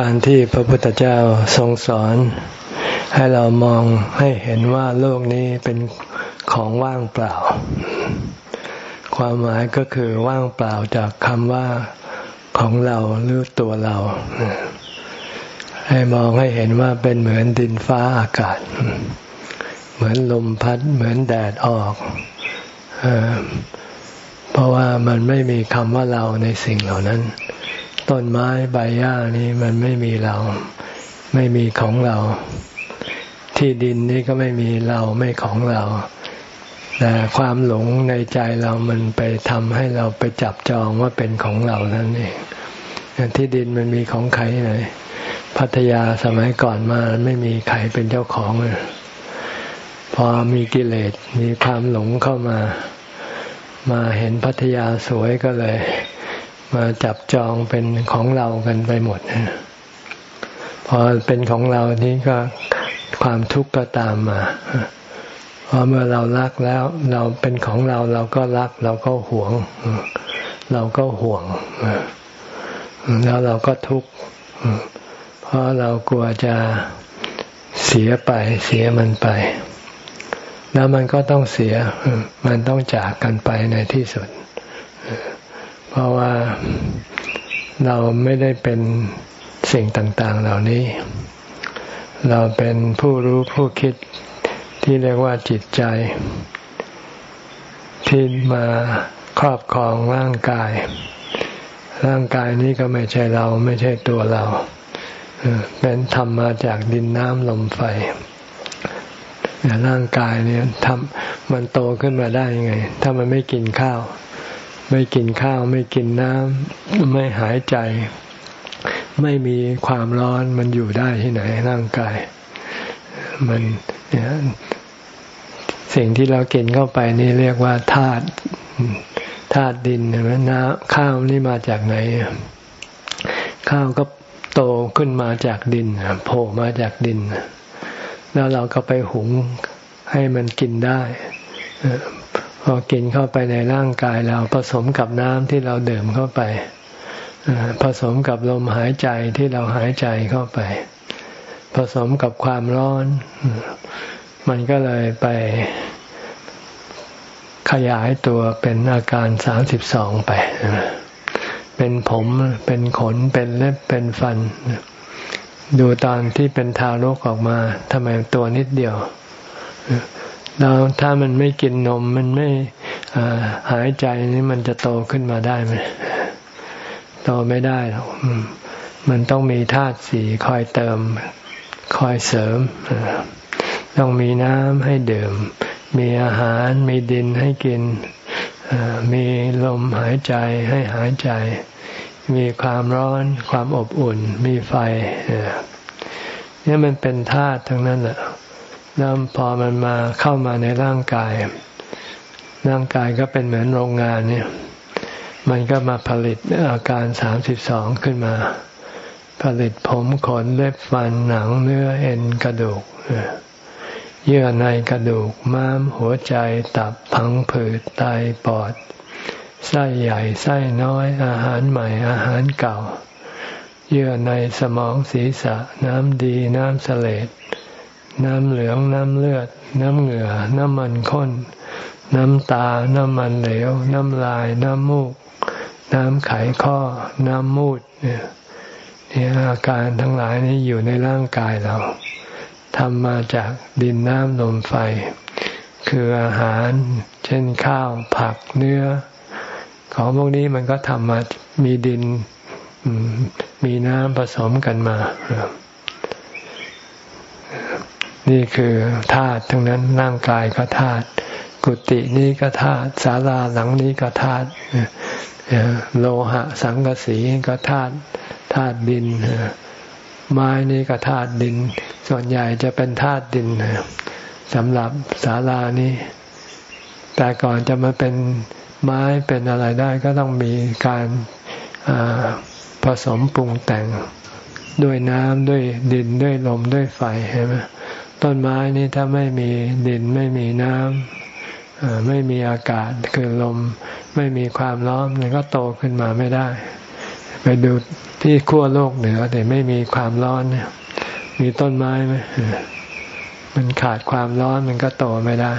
การที่พระพุทธเจ้าทรงสอน ให้เรามองให้เห็นว่าโลกนี้เป็นของว่างเปล่า ความหมายก็คือว่างเปล่าจากคำว่าของเราหรือตัวเรา ให้มองให้เห็นว่าเป็นเหมือนดินฟ้าอากาศ เหมือนลมพัด เหมือนแดดออกเพราะว่ามันไม่มีคำว่าเราในสิ่งเหล่านั้น ต้นไม้ใบหญ้านี้มันไม่มีเรา ไม่มีของเรา ที่ดินนี้ก็ไม่มีเราไม่ของเรา แต่ความหลงในใจเรามันไปทำให้เราไปจับจองว่าเป็นของเรานั่นเองที่ดินมันมีของใครไหนพัทยาสมัยก่อนมาไม่มีใครเป็นเจ้าของเลยพอมีกิเลสมีความหลงเข้ามา มาเห็นพัทยาสวยก็เลย มาจับจองเป็นของเรากันไปหมดพอเป็นของเรานี้ก็ความทุกข์ก็ตามมาพอเมื่อเรารักแล้ว เราเป็นของเราเราก็รัก เราก็หวง เราก็ห่วงแล้วเราก็ทุกข์เพราะเรากลัวจะเสียไป เสียมันไป แล้วมันก็ต้องเสีย มันต้องจากกันไปในที่สุด เพราะว่าเราไม่ได้เป็นสิ่งต่างๆเหล่านี้ เราเป็นผู้รู้ผู้คิดที่เรียกว่าจิตใจ ที่มาครอบครองร่างกาย ร่างกายนี้ก็ไม่ใช่เราไม่ใช่ตัวเราเป็นทำมาจากดินน้ำลมไฟร่างกายเนี่ยทำมันโตขึ้นมาได้ยังไง ถ้ามันไม่กินข้าว ไม่กินข้าวไม่กินน้ำไม่หายใจ ไม่มีความร้อนมันอยู่ได้ที่ไหนร่างกาย มันเนี่ยสิ่งที่เรากินเข้าไปนี่เรียกว่าธาตุธาตุดินเห็นไหมน้ำข้าวนี่มาจากไหน ข้าวก็โตขึ้นมาจากดินโผล่มาจากดิน แล้วเราก็ไปหุงให้มันกินได้ พอกินเข้าไปในร่างกายเราผสมกับน้ำที่เราดื่มเข้าไปผสมกับลมหายใจที่เราหายใจเข้าไป ผสมกับความร้อน มันก็เลยไปขยายตัวเป็นอาการสามสิบสองไป เป็นผม เป็นขน เป็นเล็บ เป็นฟัน ดูตอนที่เป็นทารกออกมาทำไมตัวนิดเดียว แล้วถ้ามันไม่กินนมมันไม่หายใจนี่มันจะโตขึ้นมาได้ไหมโตไม่ได้หรอกมันต้องมีธาตุสีคอยเติม คอยเสริม ต้องมีน้ำให้ดื่ม มีอาหารมีดินให้กิน มีลมหายใจให้หายใจ มีความร้อนความอบอุ่น มีไฟเนี่ยมันเป็นธาตุทั้งนั้นแหละ แล้วพอมันมาเข้ามาในร่างกาย ร่างกายก็เป็นเหมือนโรงงานเนี่ย มันก็มาผลิตอาการสามสิบสองขึ้นมา ผลิตผมขนเล็บฟันหนังเนื้อเอ็นกระดูกเยื่อในกระดูกม้าม หัวใจตับพังผืดไตปอดไส้ใหญ่ไส้น้อยอาหารใหม่อาหารเก่า เยื่อในสมองศีรษะ น้ำดีน้ำเสลด น้ำเหลือง น้ำเลือด น้ำเหงื่อ น้ำมันข้น น้ำตา น้ำมันเหลว น้ำลาย น้ำมูก น้ำไขข้อ น้ำมูดเนี่ยอาการทั้งหลายนี้อยู่ในร่างกายเราทำมาจากดินน้ำลมไฟ คืออาหาร เช่นข้าว ผักเนื้อ ของพวกนี้มันก็ทำมามีดินมีน้ำผสมกันมา นี่คือธาตุทั้งนั้นร่างกายก็ธาตุกุฏินี้ก็ธาตุศาลาหลังนี้ก็ธาตุโลหะสังกสีก็ธาตุธาตุดินไม้นี้ก็ธาตุดิน ส่วนใหญ่จะเป็นธาตุดินสำหรับศาลานี้ แต่ก่อนจะมาเป็นไม้เป็นอะไรได้ก็ต้องมีการผสมปรุงแต่งด้วยน้ำด้วยดินด้วยลมด้วยไฟใช่ไหม ต้นไม้นี่ถ้าไม่มีดินไม่มีน้ำไม่มีอากาศคือลม ไม่มีความร้อนมันก็โตขึ้นมาไม่ได้ ไปดูที่ขั้วโลกเหนือแต่ไม่มีความร้อนมีต้นไม้ไหมมันขาดความร้อนมันก็โตไม่ได้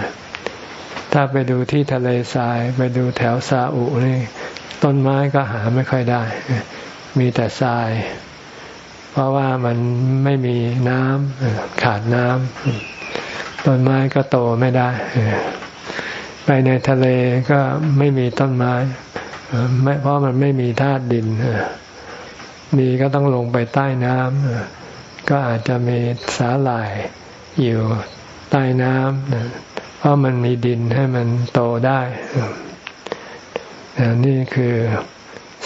ถ้าไปดูที่ทะเลทราย ไปดูแถวซาอุนี่ ต้นไม้ก็หาไม่ค่อยได้ มีแต่ทราย เพราะว่ามันไม่มีน้ำขาดน้ำต้นไม้ก็โตไม่ได้ ไปในทะเลก็ไม่มีต้นไม้เพราะมันไม่มีธาตุดินมีก็ต้องลงไปใต้น้ำก็อาจจะมีสาหร่ายอยู่ใต้น้ำเพราะมันมีดินให้มันโตได้นี่คือ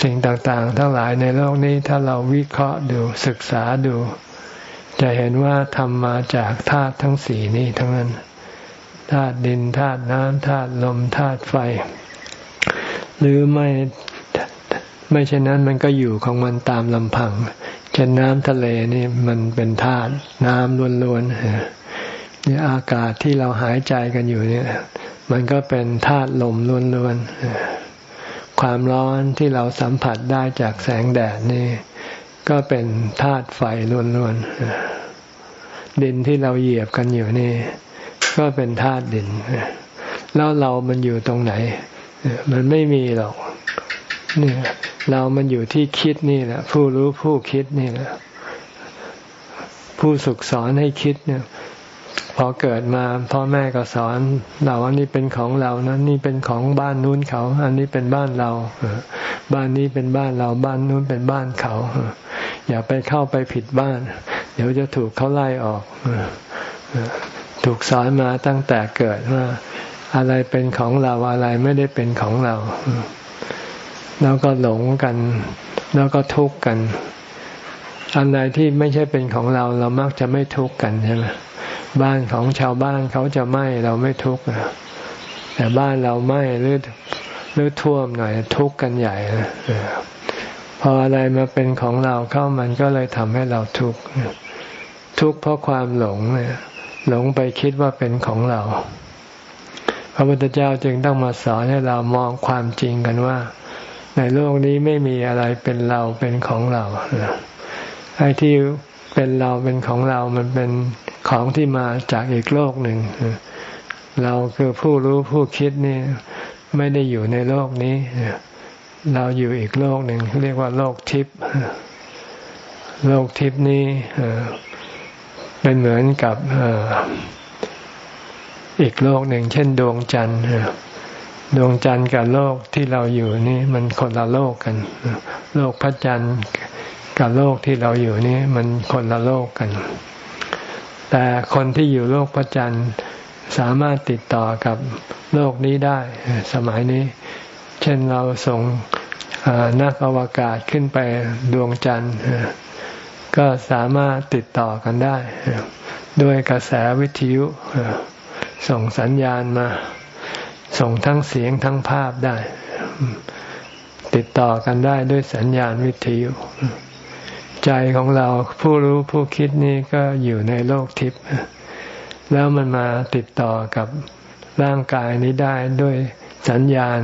สิ่งต่างๆ ทั้งหลายในโลกนี้ถ้าเราวิเคราะห์ดูศึกษาดู จะเห็นว่าทำมาจากธาตุทั้งสี่นี้ทั้งนั้นธาตุดินธาตุน้ำธาตุลมธาตุไฟ หรือไม่ไม่เช่นนั้นมันก็อยู่ของมันตามลำพังเช่นน้ำทะเลนี่มันเป็นธาตุน้ำล้วนๆนี่อากาศที่เราหายใจกันอยู่เนี่ย มันก็เป็นธาตุลมล้วนๆ ความร้อนที่เราสัมผัสได้จากแสงแดดนี่ ก็เป็นธาตุไฟล้วนๆ ดินที่เราเหยียบกันอยู่นี่ ก็เป็นธาตุดิน แล้วเรามันอยู่ตรงไหน มันไม่มีหรอกเนี่ยเรามันอยู่ที่คิดนี่แหละ ผู้รู้ผู้คิดนี่แหละผู้สุขสอนให้คิดเนี่ย พอเกิดมาพ่อแม่ก็สอนเราว่านี่เป็นของเรานะนี่เป็นของบ้านนู้นเขา อันนี้เป็นบ้านเรา บ้านนี้เป็นบ้านเราบ้านนู้นเป็นบ้านเขา อย่าไปเข้าไปผิดบ้าน เดี๋ยวจะถูกเขาไล่ออกถูกสอนมาตั้งแต่เกิดว่า อะไรเป็นของเราอะไรไม่ได้เป็นของเรา แล้วก็หลงกัน แล้วก็ทุกข์กัน อันใดที่ไม่ใช่เป็นของเรา เรามักจะไม่ทุกข์กันใช่ไหม บ้านของชาวบ้านเขาจะไหม้เราไม่ทุกข์แต่บ้านเราไหม้หรือหรือท่วมหน่อยทุกข์กันใหญ่พออะไรมาเป็นของเราเข้ามันก็เลยทำให้เราทุกข์ทุกข์เพราะความหลงหลงไปคิดว่าเป็นของเรา พระพุทธเจ้าจึงต้องมาสอนให้เรามองความจริงกันว่า ในโลกนี้ไม่มีอะไรเป็นเราเป็นของเราไอ้ที่เป็นเราเป็นของเรามันเป็น ของที่มาจากอีกโลกหนึ่ง เราคือผู้รู้ผู้คิดนี่ไม่ได้อยู่ในโลกนี้ เราอยู่อีกโลกหนึ่งเรียกว่าโลกทิพย์โลกทิพย์นี้เป็นเหมือนกับอีกโลกหนึ่ง เช่น ดวงจันทร์ดวงจันทร์กับโลกที่เราอยู่นี่มันคนละโลกกัน โลกพระจันทร์กับโลกที่เราอยู่นี่มันคนละโลกกัน แต่คนที่อยู่โลกพระจันทร์สามารถติดต่อกับโลกนี้ได้ สมัยนี้ เช่นเราส่งนักอวกาศขึ้นไปดวงจันทร์ก็สามารถติดต่อกันได้ ด้วยกระแสวิทยุส่งสัญญาณมา ส่งทั้งเสียงทั้งภาพได้ ติดต่อกันได้ด้วยสัญญาณวิทยุ ใจของเราผู้รู้ผู้คิดนี่ก็อยู่ในโลกทิพย์แล้วมันมาติดต่อกับร่างกายนี้ได้ด้วยสัญญาณ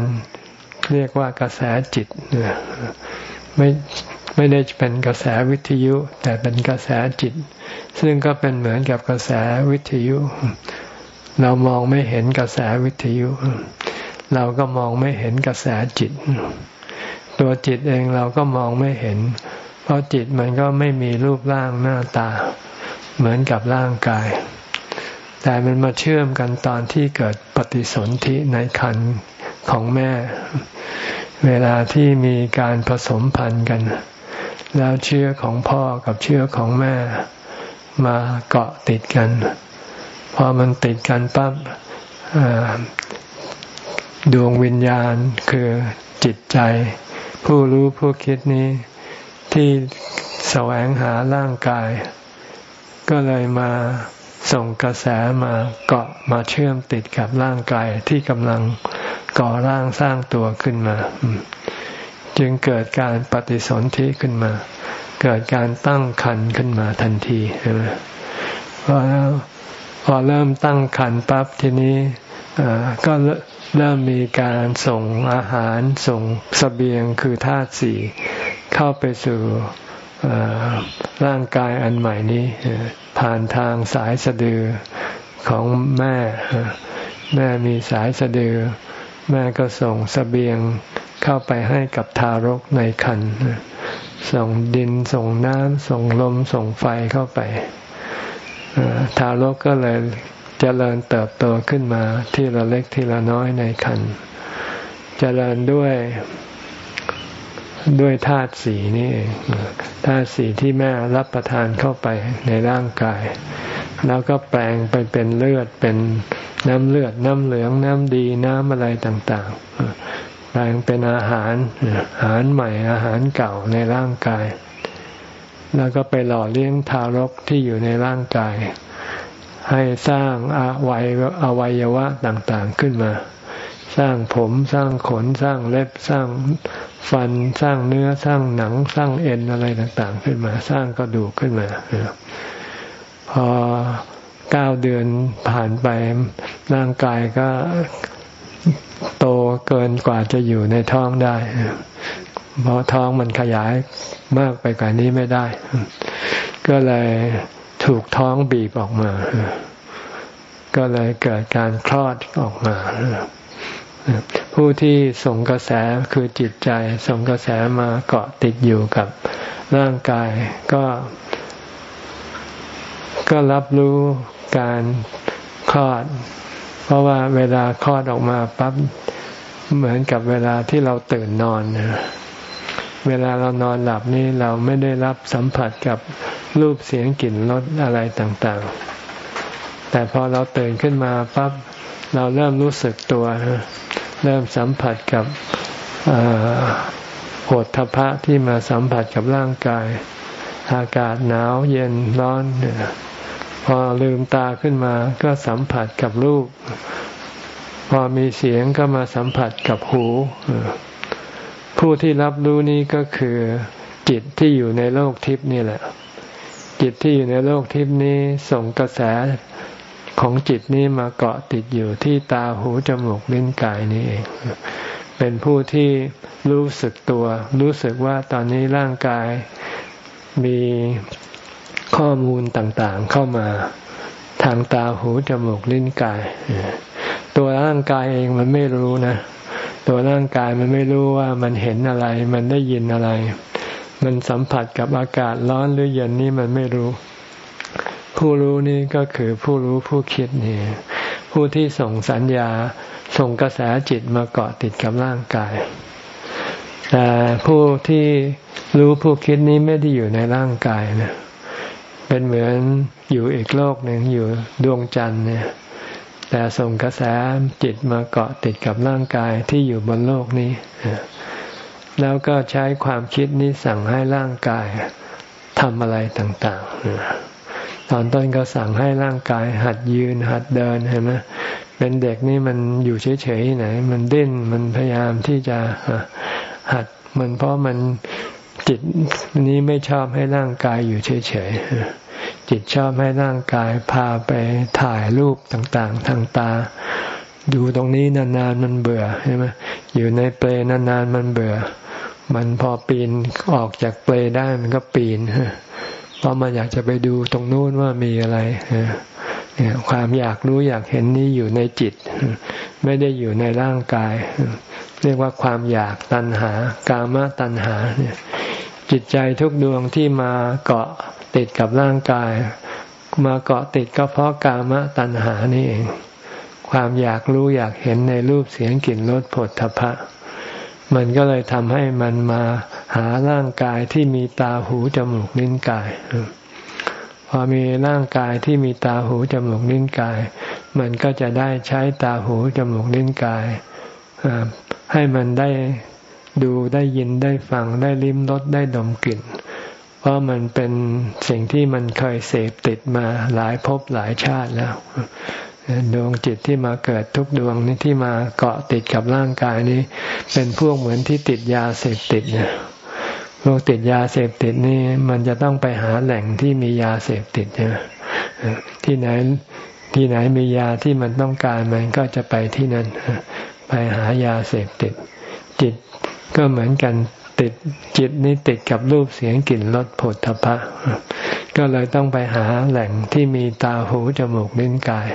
เรียกว่ากระแสจิตไม่ไม่ได้เป็นกระแสวิทยุ แต่เป็นกระแสจิต ซึ่งก็เป็นเหมือนกับกระแสวิทยุ เรามองไม่เห็นกระแสวิทยุ เราก็มองไม่เห็นกระแสจิต ตัวจิตเองเราก็มองไม่เห็น เพราะจิตมันก็ไม่มีรูปร่างหน้าตา เหมือนกับร่างกาย แต่มันมาเชื่อมกันตอนที่เกิดปฏิสนธิในคันของแม่ เวลาที่มีการผสมพันธุ์กัน แล้วเชื้อของพ่อกับเชื้อของแม่มาเกาะติดกัน พอมันติดกันปั๊บดวงวิญญาณคือจิตใจ ผู้รู้ผู้คิดนี้ ที่แสวงหาร่างกาย ก็เลยมาส่งกระแสมาเกาะมาเชื่อมติดกับร่างกายที่กำลังก่อร่างสร้างตัวขึ้นมา จึงเกิดการปฏิสนธิขึ้นมา เกิดการตั้งคันขึ้นมาทันทีใช่ไหมเพราะพอเริ่มตั้งขันปั๊บทีนี้ก็เริ่มมีการส่งอาหารส่งสเสบียงคือธาตุสี่ เข้าไปสู่ร่างกายอันใหม่นี้ ผ่านทางสายสะดือของแม่ แม่มีสายสะดือ แม่ก็ส่งสเสบียงเข้าไปให้กับทารกในครรภ์ส่งดินส่งน้ำส่งลมส่งไฟเข้าไปทารกก็เลยเจริญเติบโตขึ้นมาทีละเล็กทีละน้อยในครรภ์เจริญด้วย ด้วยธาตุสีนี่เองธาตุสีที่แม่รับประทานเข้าไปในร่างกาย แล้วก็แปลงไปเป็นเลือดเป็นน้ำเลือดน้ำเหลืองน้ำดีน้ำอะไรต่างๆ แปลงเป็นอาหารอาหารใหม่อาหารเก่าในร่างกาย แล้วก็ไปหล่อเลี้ยงทารกที่อยู่ในร่างกาย ให้สร้างอวัยอวัยวะต่างๆขึ้นมา สร้างผมสร้างขนสร้างเล็บสร้างฟันสร้างเนื้อสร้างหนังสร้างเอ็นอะไรต่างๆ ขึ้นมา สร้างกระดูกขึ้นมาพอเก้าเดือนผ่านไปร่างกายก็โตเกินกว่าจะอยู่ในท้องได้ เพราะท้องมันขยายมากไปกว่านี้ไม่ได้ ก็เลยถูกท้องบีบออกมา ก็เลยเกิดการคลอดออกมา ผู้ที่ส่งกระแสคือจิตใจ ส่งกระแสมาเกาะติดอยู่กับร่างกายก็ ก็รับรู้การคลอด เพราะว่าเวลาคลอดออกมาปั๊บเหมือนกับเวลาที่เราตื่นนอนเวลาเรานอนหลับนี่เราไม่ได้รับสัมผัสกับรูปเสียงกลิ่นรสอะไรต่างๆ แต่พอเราตื่นขึ้นมาปั๊บเราเริ่มรู้สึกตัว เริ่มสัมผัสกับโหดทพะที่มาสัมผัสกับร่างกาย อากาศหนาวเย็นร้อน พอลืมตาขึ้นมาก็สัมผัสกับรูป พอมีเสียงก็มาสัมผัสกับหู ผู้ที่รับรู้นี้ก็คือจิตที่อยู่ในโลกทิพย์นี่แหละ จิตที่อยู่ในโลกทิพย์นี้ส่งกระแส ของจิตนี้มาเกาะติดอยู่ที่ตาหูจมูกลิ้นกายนี้เอง เป็นผู้ที่รู้สึกตัว รู้สึกว่าตอนนี้ร่างกายมีข้อมูลต่างๆเข้ามาทางตาหูจมูกลิ้นกาย ตัวร่างกายเองมันไม่รู้นะ ตัวร่างกายมันไม่รู้ว่ามันเห็นอะไร มันได้ยินอะไร มันสัมผัสกับอากาศร้อนหรือเย็นนี่มันไม่รู้ ผู้รู้นี่ก็คือผู้รู้ผู้คิดนี่ผู้ที่ส่งสัญญาส่งกระแสจิตมาเกาะติดกับร่างกายแต่ผู้ที่รู้ผู้คิดนี้ไม่ได้อยู่ในร่างกายนะเป็นเหมือนอยู่อีกโลกหนึ่งอยู่ดวงจันทร์เนี่ย แต่ส่งกระแสจิตมาเกาะติดกับร่างกายที่อยู่บนโลกนี้ แล้วก็ใช้ความคิดนี้สั่งให้ร่างกายทำอะไรต่าง ๆ ตอนต้นก็สั่งให้ร่างกาย หัดยืน หัดเดินเห็นไหมเป็นเด็กนี่มันอยู่เฉยๆไหน มันดิ้นมันพยายามที่จะหัดมันเพราะมันจิตนี้ไม่ชอบให้ร่างกายอยู่เฉยๆจิตชอบให้ร่างกายพาไปถ่ายรูปต่างๆ ทางตา ดูตรงนี้นานๆมันเบื่อใช่ไหมอยู่ในเปลนานๆมันเบื่อ มันพอปีนออกจากเปลได้มันก็ปีน ราะมันอยากจะไปดูตรงนู้นว่ามีอะไรเนี่ยความอยากรู้อยากเห็นนี้อยู่ในจิต ไม่ได้อยู่ในร่างกาย เรียกว่าความอยากตัณหา กามตัณหาเนี่ยจิตใจทุกดวงที่มาเกาะติดกับร่างกาย มาเกาะติดก็เพราะกามตัณหานี่เอง ความอยากรู้อยากเห็นในรูปเสียงกลิ่นรสผลทพะ มันก็เลยทำให้มันมาหาร่างกายที่มีตาหูจมูกลิ้นกาย พอมีร่างกายที่มีตาหูจมูกลิ้นกาย มันก็จะได้ใช้ตาหูจมูกลิ้นกาย ให้มันได้ดูได้ยินได้ฟังได้ลิ้มรสได้ดมกลิ่น เพราะมันเป็นสิ่งที่มันเคยเสพติดมาหลายภพหลายชาติแล้ว ดวงจิตที่มาเกิดทุกดวงนี้ที่มาเกาะติดกับร่างกายนี้ เป็นพวกเหมือนที่ติดยาเสพติดเนี่ยพวกติดยาเสพติดนี่มันจะต้องไปหาแหล่งที่มียาเสพติดใช่ไหมที่ไหนที่ไหนมียาที่มันต้องการมันก็จะไปที่นั่นไปหายาเสพติด จิตก็เหมือนกันติดจิตนี้ติดกับรูปเสียงกลิ่นรสผลทพะ ก็เลยต้องไปหาแหล่งที่มีตาหูจมูกลิ้นกาย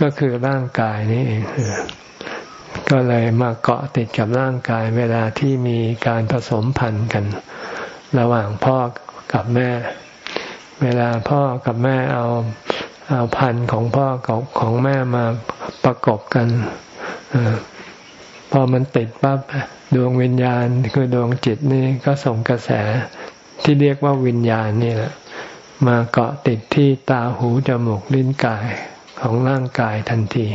ก็คือร่างกายนี้เองก็เลยมาเกาะติดกับร่างกายเวลาที่มีการผสมพันธุ์กัน ระหว่างพ่อกับแม่ เวลาพ่อกับแม่เอาเอาพันธุ์ของพ่อกับของแม่มาประกบกันอพอมันติดปั๊บดวงวิญญาณคือดวงจิตนี่ก็ส่งกระแส ที่เรียกว่าวิญญาณนี่แหละ มาเกาะติดที่ตาหูจมูกลิ้นกายของร่างกายทันที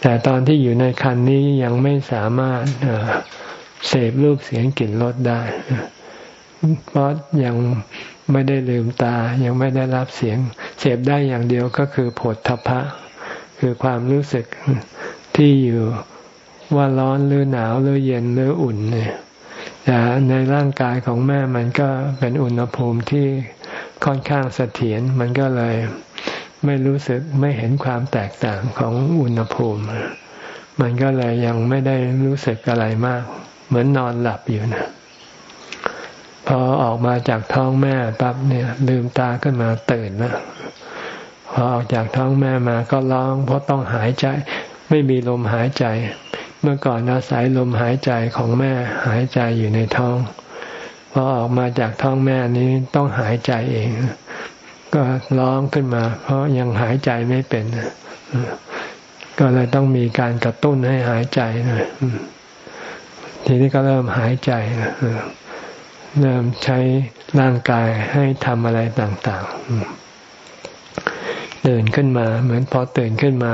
แต่ตอนที่อยู่ในคันนี้ยังไม่สามารถเสพรูปเสียงกลิ่นรสได้ เพราะยังไม่ได้ลืมตา ยังไม่ได้รับเสียง เสพได้อย่างเดียวก็คือผลทพะ คือความรู้สึกที่อยู่ว่าร้อนหรือหนาวหรือเย็นหรืออุ่นเนี่ย แต่ในร่างกายของแม่มันก็เป็นอุณหภูมิที่ค่อนข้างเสถียรมันก็เลยไม่รู้สึกไม่เห็นความแตกต่างของอุณหภูมิ มันก็เลยยังไม่ได้รู้สึกอะไรมาก เหมือนนอนหลับอยู่นะพอออกมาจากท้องแม่ปั๊บเนี่ยลืมตาขึ้นมาตื่นแล้วพอออกจากท้องแม่มาก็ร้อง เพราะต้องหายใจ ไม่มีลมหายใจ เมื่อก่อนอาศัยลมหายใจของแม่หายใจอยู่ในท้องพอออกมาจากท้องแม่นี้ต้องหายใจเอง ก็ร้องขึ้นมา เพราะยังหายใจไม่เป็นก็เลยต้องมีการกระตุ้นให้หายใจนะทีนี้ก็เริ่มหายใจเริ่มใช้ร่างกายให้ทำอะไรต่าง ๆตื่นขึ้นมา เหมือนพอตื่นขึ้นมา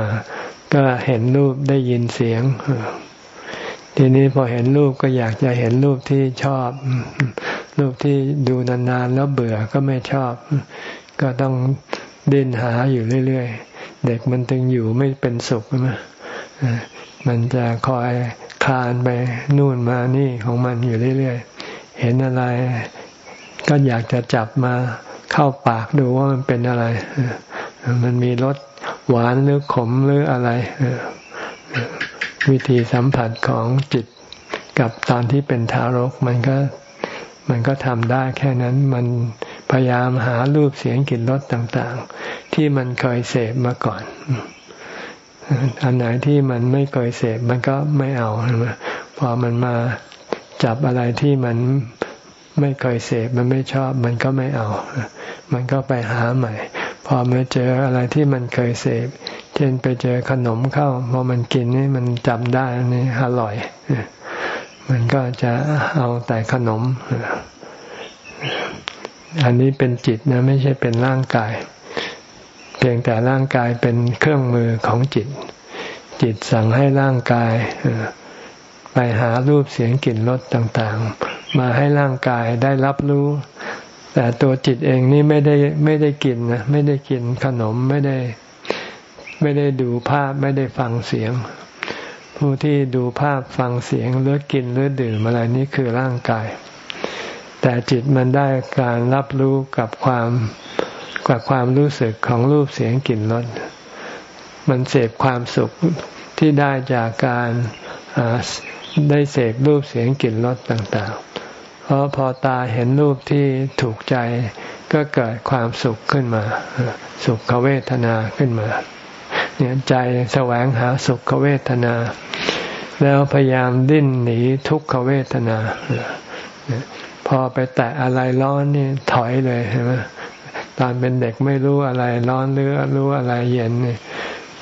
ก็เห็นรูปได้ยินเสียง ทีนี้พอเห็นรูปก็อยากจะเห็นรูปที่ชอบ รูปที่ดูนานๆแล้วเบื่อก็ไม่ชอบ ก็ต้องดินหาอยู่เรื่อยๆ เด็กมันตึงอยู่ไม่เป็นสุขมมันจะคอยคลานไปนู่นมานี่ของมันอยู่เรื่อยๆ เห็นอะไร ก็อยากจะจับมาเข้าปากดูว่ามันเป็นอะไร มันมีรส หวานหรือขมหรืออะไร วิธีสัมผัสของจิตกับตอนที่เป็นทารกมันก็มันก็ทำได้แค่นั้นมันพยายามหารูปเสียงกลิ่นรสต่างๆ ที่มันเคยเสพมาก่อน อันไหนที่มันไม่เคยเสพมันก็ไม่เอาพอมันมาจับอะไรที่มันไม่เคยเสพมันไม่ชอบ มันก็ไม่เอา มันก็ไปหาใหม่ พอมาเจออะไรที่มันเคยเสพ เช่นไปเจอขนมเข้า พอมันกินนี่มันจำได้นี่อร่อย มันก็จะเอาแต่ขนม อันนี้เป็นจิตนะไม่ใช่เป็นร่างกาย เพียงแต่ร่างกายเป็นเครื่องมือของจิต จิตสั่งให้ร่างกายไปหารูปเสียงกลิ่นรสต่างๆ มาให้ร่างกายได้รับรู้ แต่ตัวจิตเองนี่ไม่ได้ไม่ได้กินนะไม่ได้กินขนมไม่ได้ ไม่ได้ดูภาพไม่ได้ฟังเสียง ผู้ที่ดูภาพฟังเสียงหรือกินหรือดื่มอะไรนี่คือร่างกาย แต่จิตมันได้การรับรู้กับความกับความรู้สึกของรูปเสียงกลิ่นรสมันเสพความสุขที่ได้จากการได้เสพรูปเสียงกลิ่นรสต่างๆ ราะพอตาเห็นรูปที่ถูกใจ ก็เกิดความสุขขึ้นมา สุขเวทนาขึ้นมา เนี่ยใจแสวงหาสุขเวทนา แล้วพยายามดิ้นหนีทุกขเวทนา พอไปแตะอะไรร้อนนี่ถอยเลยใช่ไหมตอนเป็นเด็กไม่รู้อะไรร้อนหรือรู้อะไรเย็นนี่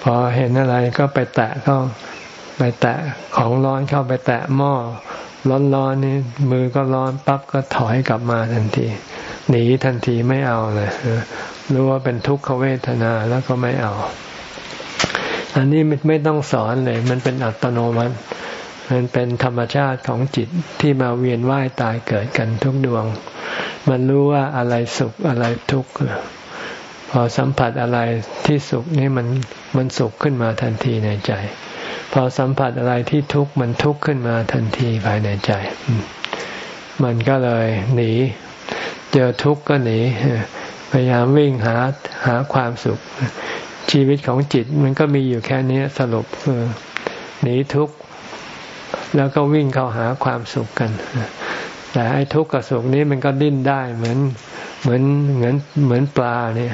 พอเห็นอะไรก็ไปแตะเข้าไปแตะของร้อนเข้าไปแตะหม้อ ร้อนๆนี่มือก็ร้อนปั๊บก็ถอยกลับมาทันที หนีทันทีไม่เอาเลยรู้ว่าเป็นทุกขเวทนาแล้วก็ไม่เอา อันนี้ไม่ต้องสอนเลย มันเป็นอัตโนมัติ มันเป็นธรรมชาติของจิตที่มาเวียนว่ายตายเกิดกันทุกดวง มันรู้ว่าอะไรสุขอะไรทุกข์พอสัมผัสอะไรที่สุขนี่มันมันสุขขึ้นมาทันทีในใจ พอสัมผัสอะไรที่ทุกข์มันทุกข์ขึ้นมาทันทีภายในใจ มันก็เลยหนี เจอทุกข์ก็หนี พยายามวิ่งหาหาความสุข ชีวิตของจิตมันก็มีอยู่แค่นี้สรุปคือหนีทุกข์แล้วก็วิ่งเข้าหาความสุขกัน แต่ไอ้ทุกข์กับสุขนี้มันก็ดิ้นได้เหมือนเหมือนเหมือนเหมือนปลาเนี่ย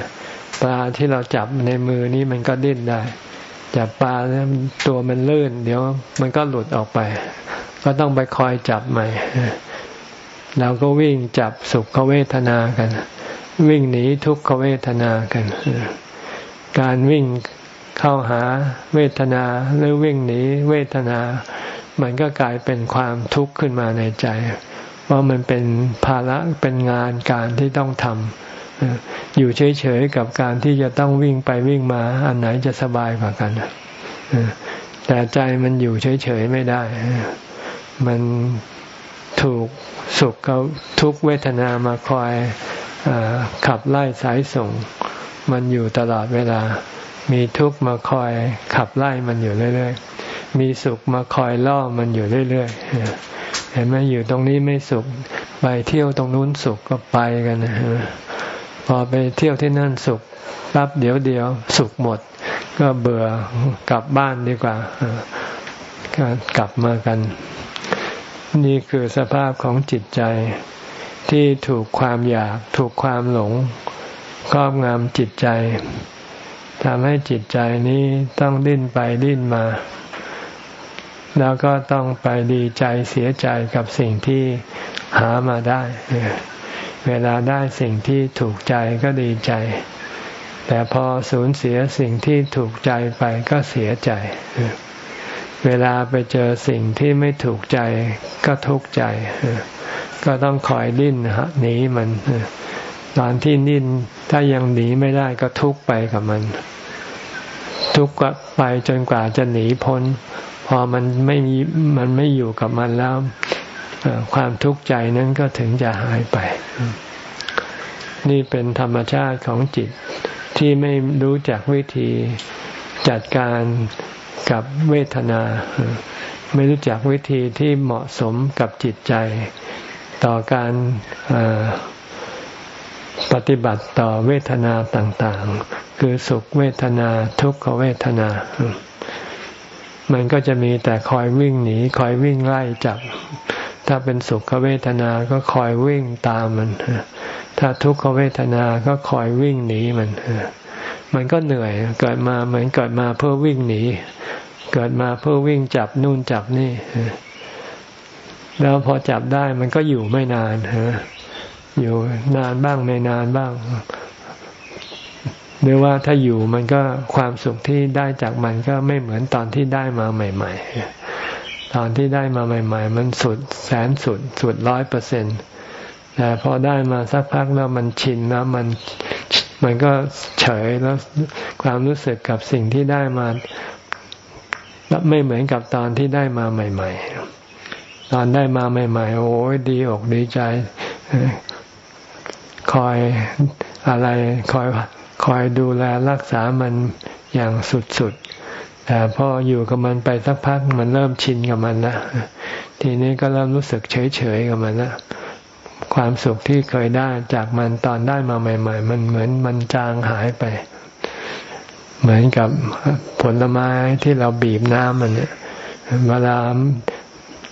ปลาที่เราจับในมือนี้มันก็ดิ้นได้ จับปลาแล้วตัวมันลื่น เดี๋ยว มันก็หลุดออกไป ก็ต้องไปคอยจับใหม่เราก็วิ่งจับสุขเวทนากัน วิ่งหนีทุกขเวทนากัน การวิ่งเข้าหาเวทนาหรือวิ่งหนีเวทนา มันก็กลายเป็นความทุกข์ขึ้นมาในใจ ว่ามันเป็นภาระเป็นงานการที่ต้องทำ อยู่เฉยๆกับการที่จะต้องวิ่งไปวิ่งมา อันไหนจะสบายกว่ากันแต่ใจมันอยู่เฉยๆไม่ได้ มันถูกสุขกับทุกเวทนามาคอยอขับไล่สายส่ง มันอยู่ตลอดเวลา มีทุกข์มาคอยขับไล่มันอยู่เรื่อยๆ มีสุขมาคอยล่อมันอยู่เรื่อยๆ เห็นไหมอยู่ตรงนี้ไม่สุข ไปเที่ยวตรงนู้นสุขก็ไปกันนะ พอไปเที่ยวที่นั่นสุขรับเดี๋ยวเดียวสุขหมด ก็เบื่อกลับบ้านดีกว่ากลับมากัน นี่คือสภาพของจิตใจที่ถูกความอยาก ถูกความหลงครอบงำจิตใจทำให้จิตใจนี้ต้องดิ้นไปดิ้นมา แล้วก็ต้องไปดีใจเสียใจกับสิ่งที่หามาได้ เวลาได้สิ่งที่ถูกใจก็ดีใจ แต่พอสูญเสียสิ่งที่ถูกใจไปก็เสียใจ เวลาไปเจอสิ่งที่ไม่ถูกใจก็ทุกข์ใจ ก็ต้องคอยดิ้นหนีมันตอนที่ดิ้นถ้ายังหนีไม่ได้ก็ทุกข์ไปกับมัน ทุกข์ไปจนกว่าจะหนีพ้น พอมันไม่มีมันไม่อยู่กับมันแล้ว ความทุกข์ใจนั้นก็ถึงจะหายไป นี่เป็นธรรมชาติของจิตที่ไม่รู้จักวิธีจัดการกับเวทนา ไม่รู้จักวิธีที่เหมาะสมกับจิตใจ ต่อการปฏิบัติต่อเวทนาต่างๆ คือสุขเวทนาทุกขเวทนา มันก็จะมีแต่คอยวิ่งหนี คอยวิ่งไล่จับ ถ้าเป็นสุขเวทนา ก็คอยวิ่งตามมัน ถ้าทุกขเวทนา ก็คอยวิ่งหนีมัน มันก็เหนื่อย เกิดมาเหมือนเกิดมาเพื่อวิ่งหนี เกิดมาเพื่อวิ่งจับนู่นจับนี่ แล้วพอจับได้มันก็อยู่ไม่นานฮะอยู่นานบ้างไม่นานบ้างหรือว่าถ้าอยู่มันก็ความสุขที่ได้จากมันก็ไม่เหมือนตอนที่ได้มาใหม่ ๆ ตอนที่ได้มาใหม่ ๆ มันสุดแสนสุดสุดร้อยเปอร์เซ็นต์แต่พอได้มาสักพักแล้วมันชินแล้วมันมันก็เฉยแล้วความรู้สึกกับสิ่งที่ได้มาไม่เหมือนกับตอนที่ได้มาใหม่ ๆ ตอนได้มาใหม่ ๆ โอ้ยดีอกดีใจ คอยอะไรคอยคอยดูแลรักษามันอย่างสุดๆ แต่พออยู่กับมันไปสักพักมันเริ่มชินกับมันแล้วทีนี้ก็เริ่มรู้สึกเฉยๆกับมันแล้วความสุขที่เคยได้จากมันตอนได้มาใหม่ ๆ มันเหมือนมันจางหายไป เหมือนกับผลไม้ที่เราบีบน้ำมันเนี่ยเวลา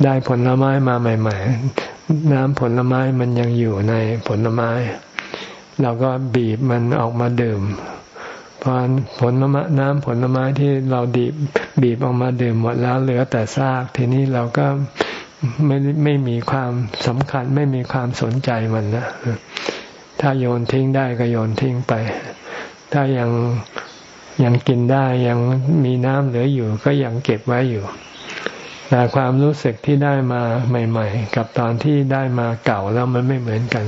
ได้ผลไม้มาใหม่ ๆ น้ำผลไม้มันยังอยู่ในผลไม้ เราก็บีบมันออกมาดื่ม พอผลม้น้ำผลไม้ที่เราดีบบีบออกมาดื่มหมดแล้วเหลือแต่ซาก ทีนี้เราก็ไม่ไม่มีความสำคัญ ไม่มีความสนใจมันนะถ้าโยนทิ้งได้ก็โยนทิ้งไป ถ้ายังยังกินได้ยังมีน้ำเหลืออยู่ ก็ยังเก็บไว้อยู่แต่ความรู้สึกที่ได้มาใหม่ ๆ กับตอนที่ได้มาเก่าแล้วมันไม่เหมือนกัน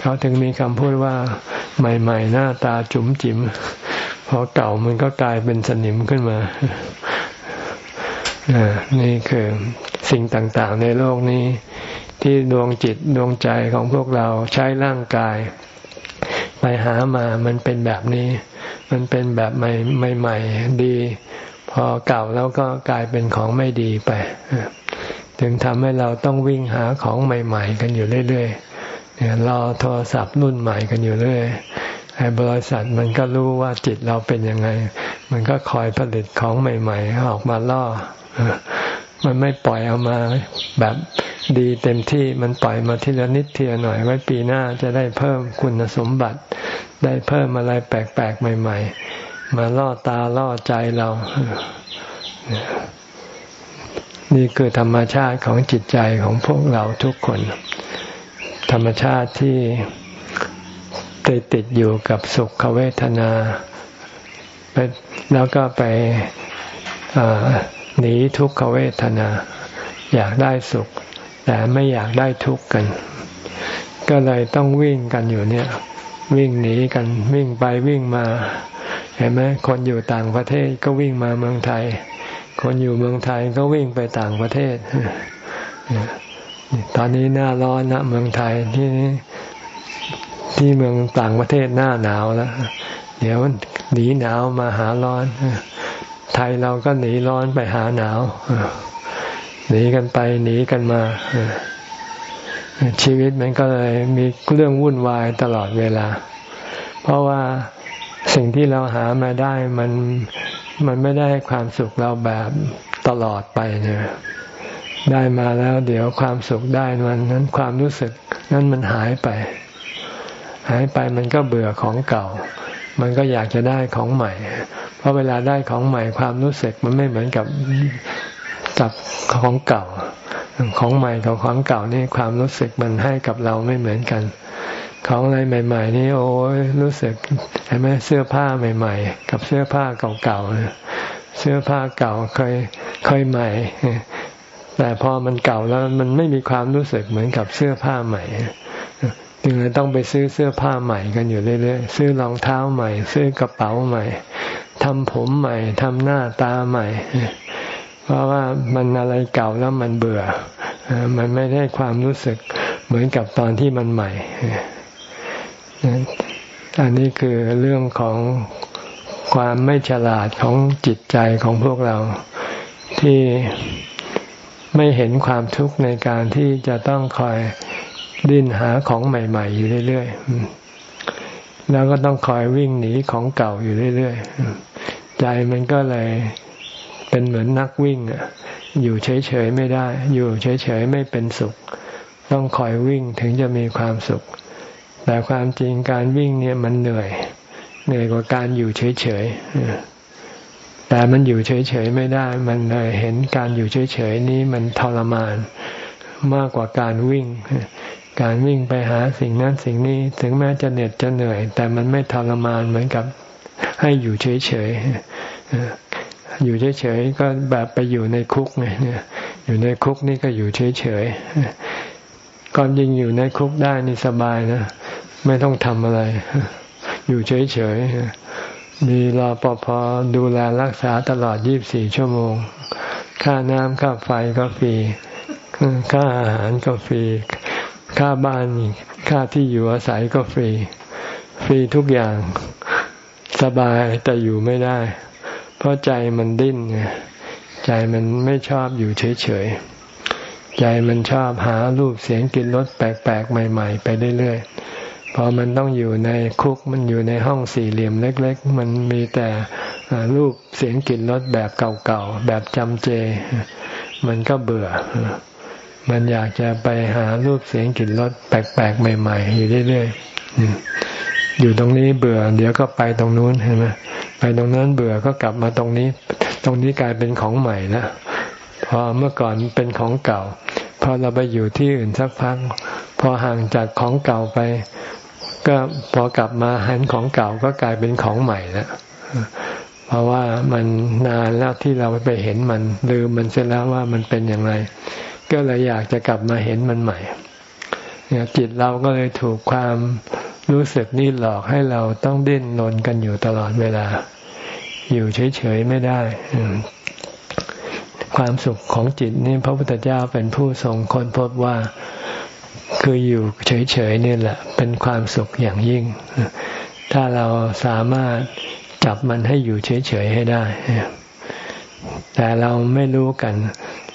เขาถึงมีคำพูดว่าใหม่ ๆ หน้าตาจุ๋มจิ๋มพอเก่ามันก็กลายเป็นสนิมขึ้นมานี่คือสิ่งต่างๆ ในโลกนี้ ที่ดวงจิตดวงใจของพวกเราใช้ร่างกาย ไปหามามันเป็นแบบนี้ มันเป็นแบบใหม่ใหม่ดี พอเก่าแล้วก็กลายเป็นของไม่ดีไปถึงทำให้เราต้องวิ่งหาของใหม่ ๆ กันอยู่เรื่อยๆ เนี่ยรอโทรศัพท์รุ่นใหม่กันอยู่เรื่อยไอ้บริษัทมันก็รู้ว่าจิตเราเป็นยังไง มันก็คอยผลิตของใหม่ ๆ ออกมาล่อ มันไม่ปล่อยเอามาแบบดีเต็มที่ มันปล่อยมาทีละนิดทีละหน่อย ไว้ปีหน้าจะได้เพิ่มคุณสมบัติ ได้เพิ่มอะไรแปลกๆใหม่ ๆ มาล่อตาล่อใจเรา นี่คือธรรมชาติของจิตใจของพวกเราทุกคน ธรรมชาติที่ติดติดอยู่กับสุขเวทนาแล้วก็ไปหนีทุกขเวทนา อยากได้สุข แต่ไม่อยากได้ทุกข์กัน ก็เลยต้องวิ่งกันอยู่เนี่ย วิ่งหนีกันวิ่งไปวิ่งมา เห็นไหมคนอยู่ต่างประเทศก็วิ่งมาเมืองไทย คนอยู่เมืองไทยก็วิ่งไปต่างประเทศ ตอนนี้หน้าร้อนนะเมืองไทยที่ที่เมืองต่างประเทศหน้าหนาวแล้วเดี๋ยวหนีหนาวมาหาร้อนไทยเราก็หนีร้อนไปหาหนาวหนีกันไปหนีกันมาชีวิตมันก็เลยมีเรื่องวุ่นวายตลอดเวลา เพราะว่าสิ่งที่เราหามาได้มันมันไม่ได้ความสุขเราแบบตลอดไปเนี่ย ได้มาแล้ว เดี๋ยวความสุขได้มันนั้นความรู้สึกนั้นมันหายไป หายไปมันก็เบื่อของเก่า มันก็อยากจะได้ของใหม่ เพราะเวลาได้ของใหม่ความรู้สึกมันไม่เหมือนกับกับของเก่า ของใหม่กับของเก่านี่ความรู้สึกมันให้กับเราไม่เหมือนกัน ของอะไรใหม่ ๆ นี่โอ้ยรู้สึกเห็นไหมเสื้อผ้าใหม่ ๆ กับเสื้อผ้าเก่าๆเสื้อผ้าเก่าเคยเคยใหม่ แต่พอมันเก่าแล้วมันไม่มีความรู้สึกเหมือนกับเสื้อผ้าใหม่จึงเลยต้องไปซื้อเสื้อผ้าใหม่กันอยู่เรื่อยๆซื้อรองเท้าใหม่ ซื้อกระเป๋าใหม่ทำผมใหม่ทำหน้าตาใหม่ เพราะว่ามันอะไรเก่าแล้วมันเบื่อ มันไม่ได้ความรู้สึกเหมือนกับตอนที่มันใหม่อันนี้คือเรื่องของความไม่ฉลาดของจิตใจของพวกเราที่ ไม่เห็นความทุกข์ในการที่จะต้องคอยดิ้นหาของใหม่ ๆ อยู่เรื่อยๆ แล้วก็ต้องคอยวิ่งหนีของเก่าอยู่เรื่อยๆ ใจมันก็เลยเป็นเหมือนนักวิ่งอะอยู่เฉยๆไม่ได้ อยู่เฉยๆไม่เป็นสุข ต้องคอยวิ่งถึงจะมีความสุข แต่ความจริงการวิ่งเนี่ยมันเหนื่อย เหนื่อยกว่าการอยู่เฉยๆ แต่มันอยู่เฉยๆไม่ได้ มันเลยเห็นการอยู่เฉยๆนี้มันทรมานมากกว่าการวิ่ง การวิ่งไปหาสิ่งนั้นสิ่งนี้ถึงแม้จะเหน็ดจะเหนื่อย แต่มันไม่ทรมานเหมือนกับให้อยู่เฉยๆอยู่เฉยๆก็แบบไปอยู่ในคุกไงเนี่ยอยู่ในคุกนี่ก็อยู่เฉยๆก่อนยิงอยู่ในคุกได้นี่สบายนะ ไม่ต้องทำอะไร อยู่เฉยๆ มีรอปภดูแลรักษาตลอด 24 ชั่วโมง ค่าน้ำค่าไฟก็ฟรี ค่าอาหารก็ฟรี ค่าบ้าน ค่าที่อยู่อาศัยก็ฟรี ฟรีทุกอย่าง สบายแต่อยู่ไม่ได้ เพราะใจมันดิ้นไงใจมันไม่ชอบอยู่เฉยๆ ใจมันชอบหารูปเสียงกลิ่นรสแปลกๆ ใหม่ ๆ ไปเรื่อยๆ พอมันต้องอยู่ในคุกมันอยู่ในห้องสี่เหลี่ยมเล็ก ๆ มันมีแต่รูปเสียงกลิ่นรสแบบเก่าๆ แบบจำเจ มันก็เบื่อ มันอยากจะไปหารูปเสียงกลิ่นรสแปลกๆ ใหม่ ๆ อยู่เรื่อยๆอยู่ตรงนี้เบื่อ เดี๋ยวก็ไปตรงนู้นเห็นไหมไปตรงนั้นเบื่อก็กลับมาตรงนี้ ตรงนี้กลายเป็นของใหม่แล้วพอเมื่อก่อนเป็นของเก่าพอเราไปอยู่ที่อื่นสักพัก พอห่างจากของเก่าไป ก็พอกลับมาหันของเก่าก็กลายเป็นของใหม่แล้วเพราะว่ามันนานแล้วที่เราไปเห็นมันลืมมันเสียแล้วว่ามันเป็นอย่างไร ก็เลยอยากจะกลับมาเห็นมันใหม่เนี่ยจิตเราก็เลยถูกความรู้สึกนี่หลอกให้เราต้องดิ้นรนกันอยู่ตลอดเวลา อยู่เฉยๆไม่ได้ ความสุขของจิตนี่พระพุทธเจ้าเป็นผู้ทรงค้นพบว่า คืออยู่เฉยๆนี่แหละ เป็นความสุขอย่างยิ่ง ถ้าเราสามารถจับมันให้อยู่เฉยๆให้ได้ แต่เราไม่รู้กัน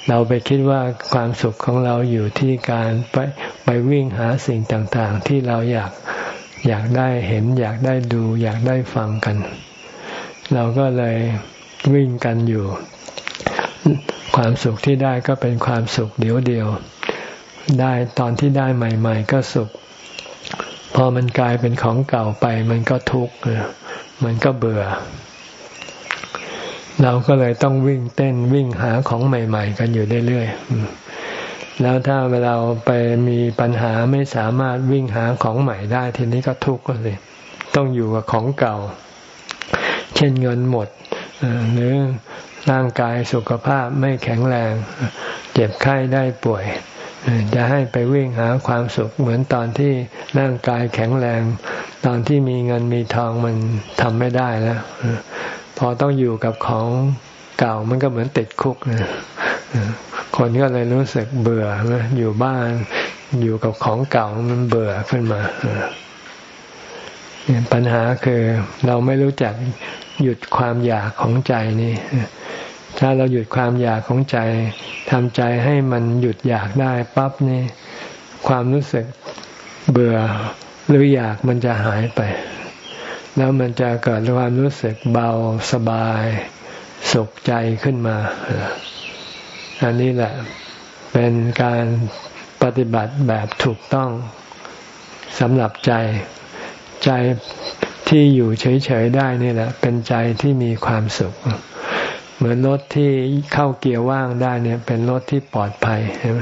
เราไปคิดว่าความสุขของเราอยู่ที่การไปไปวิ่งหาสิ่งต่างๆ ที่เราอยากอยากได้เห็น อยากได้ดู อยากได้ฟังกัน เราก็เลยวิ่งกันอยู่ ความสุขที่ได้ก็เป็นความสุขเดียวเดียว ได้ตอนที่ได้ใหม่ ๆ ก็สุข พอมันกลายเป็นของเก่าไป มันก็ทุกข์มันก็เบื่อ เราก็เลยต้องวิ่งเต้นวิ่งหาของใหม่ ๆ กันอยู่เรื่อยๆแล้วถ้าเราไปมีปัญหาไม่สามารถวิ่งหาของใหม่ได้ ทีนี้ก็ทุกข์ก็เลย ต้องอยู่กับของเก่า เช่นเงินหมดหรือร่างกายสุขภาพไม่แข็งแรง เจ็บไข้ได้ป่วย จะให้ไปวิ่งหาความสุขเหมือนตอนที่ร่างกายแข็งแรง ตอนที่มีเงินมีทองมันทำไม่ได้แล้ว พอต้องอยู่กับของเก่ามันก็เหมือนติดคุกนะคนก็เลยรู้สึกเบื่ออยู่บ้านอยู่กับของเก่ามันเบื่อขึ้นมาปัญหาคือเราไม่รู้จักหยุดความอยากของใจนี่ ถ้าเราหยุดความอยากของใจทำใจให้มันหยุดอยากได้ปั๊บนี่ความรู้สึกเบื่อหรืออยากมันจะหายไป แล้วมันจะเกิดความรู้สึกเบาสบายสุขใจขึ้นมา อันนี้แหละเป็นการปฏิบัติแบบถูกต้องสำหรับใจใจที่อยู่เฉยๆได้นี่แหละ เป็นใจที่มีความสุข เหมือนรถที่เข้าเกียร์ว่างได้เนี่ย เป็นรถที่ปลอดภัยใช่ไหม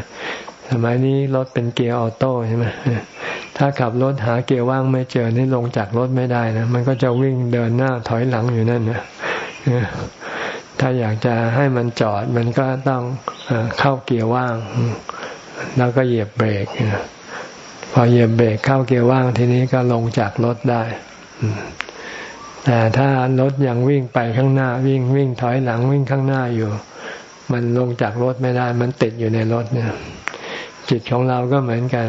สมัยนี้รถเป็นเกียร์ออโต้ใช่ไหมถ้าขับรถหาเกียร์ว่างไม่เจอนี่ลงจากรถไม่ได้นะ มันก็จะวิ่งเดินหน้าถอยหลังอยู่นั่นนะถ้าอยากจะให้มันจอดมันก็ต้องเข้าเกียร์ว่าง แล้วก็เหยียบเบรกพอเหยียบเบรกเข้าเกียร์ว่างทีนี้ก็ลงจากรถได้ แต่ถ้ารถยังวิ่งไปข้างหน้าวิ่งวิ่งถอยหลังวิ่งข้างหน้าอยู่ มันลงจากรถไม่ได้ มันติดอยู่ในรถเนี่ย จิตของเราก็เหมือนกัน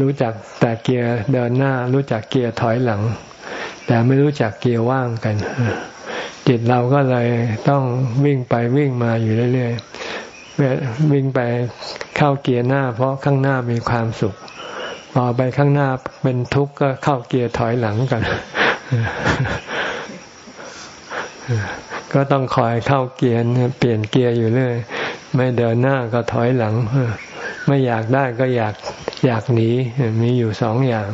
รู้จักแต่เกียร์เดินหน้า รู้จักเกียร์ถอยหลัง แต่ไม่รู้จักเกียร์ว่างกัน จิตเราก็เลยต้องวิ่งไปวิ่งมาอยู่เรื่อยๆวิ่งไปเข้าเกียร์หน้า เพราะข้างหน้ามีความสุขพอไปข้างหน้าเป็นทุกข์ก็เข้าเกียร์ถอยหลังกัน ก็ต้องคอยเข้าเกียร์เปลี่ยนเกียร์อยู่เรื่อย ไม่เดินหน้าก็ถอยหลัง ไม่อยากได้ก็อยากอยากหนี มีอยู่สองอย่าง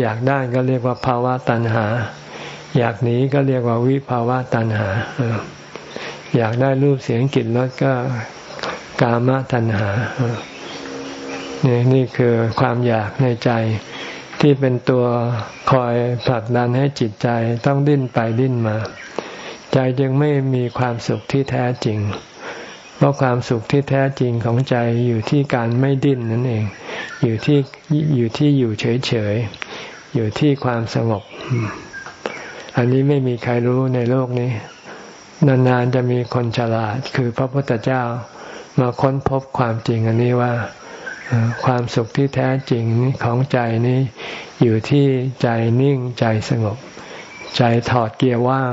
อยากได้ก็เรียกว่าภาวะตัณหา อยากหนีก็เรียกว่าวิภาวะตัณหา อยากได้รูปเสียงกลิ่นรสก็กามตัณหานี่นี่คือความอยากในใจ ที่เป็นตัวคอยผลักดันให้จิตใจต้องดิ้นไปดิ้นมา ใจจึงไม่มีความสุขที่แท้จริง เพราะความสุขที่แท้จริงของใจอยู่ที่การไม่ดิ้นนั่นเอง อยู่ที่อยู่ที่อยู่เฉยๆ อยู่ที่ความสงบ อันนี้ไม่มีใครรู้ในโลกนี้ นานๆจะมีคนฉลาดคือพระพุทธเจ้ามาค้นพบความจริงอันนี้ว่า ความสุขที่แท้จริงของใจนี้ อยู่ที่ใจนิ่งใจสงบ ใจถอดเกียร์ว่าง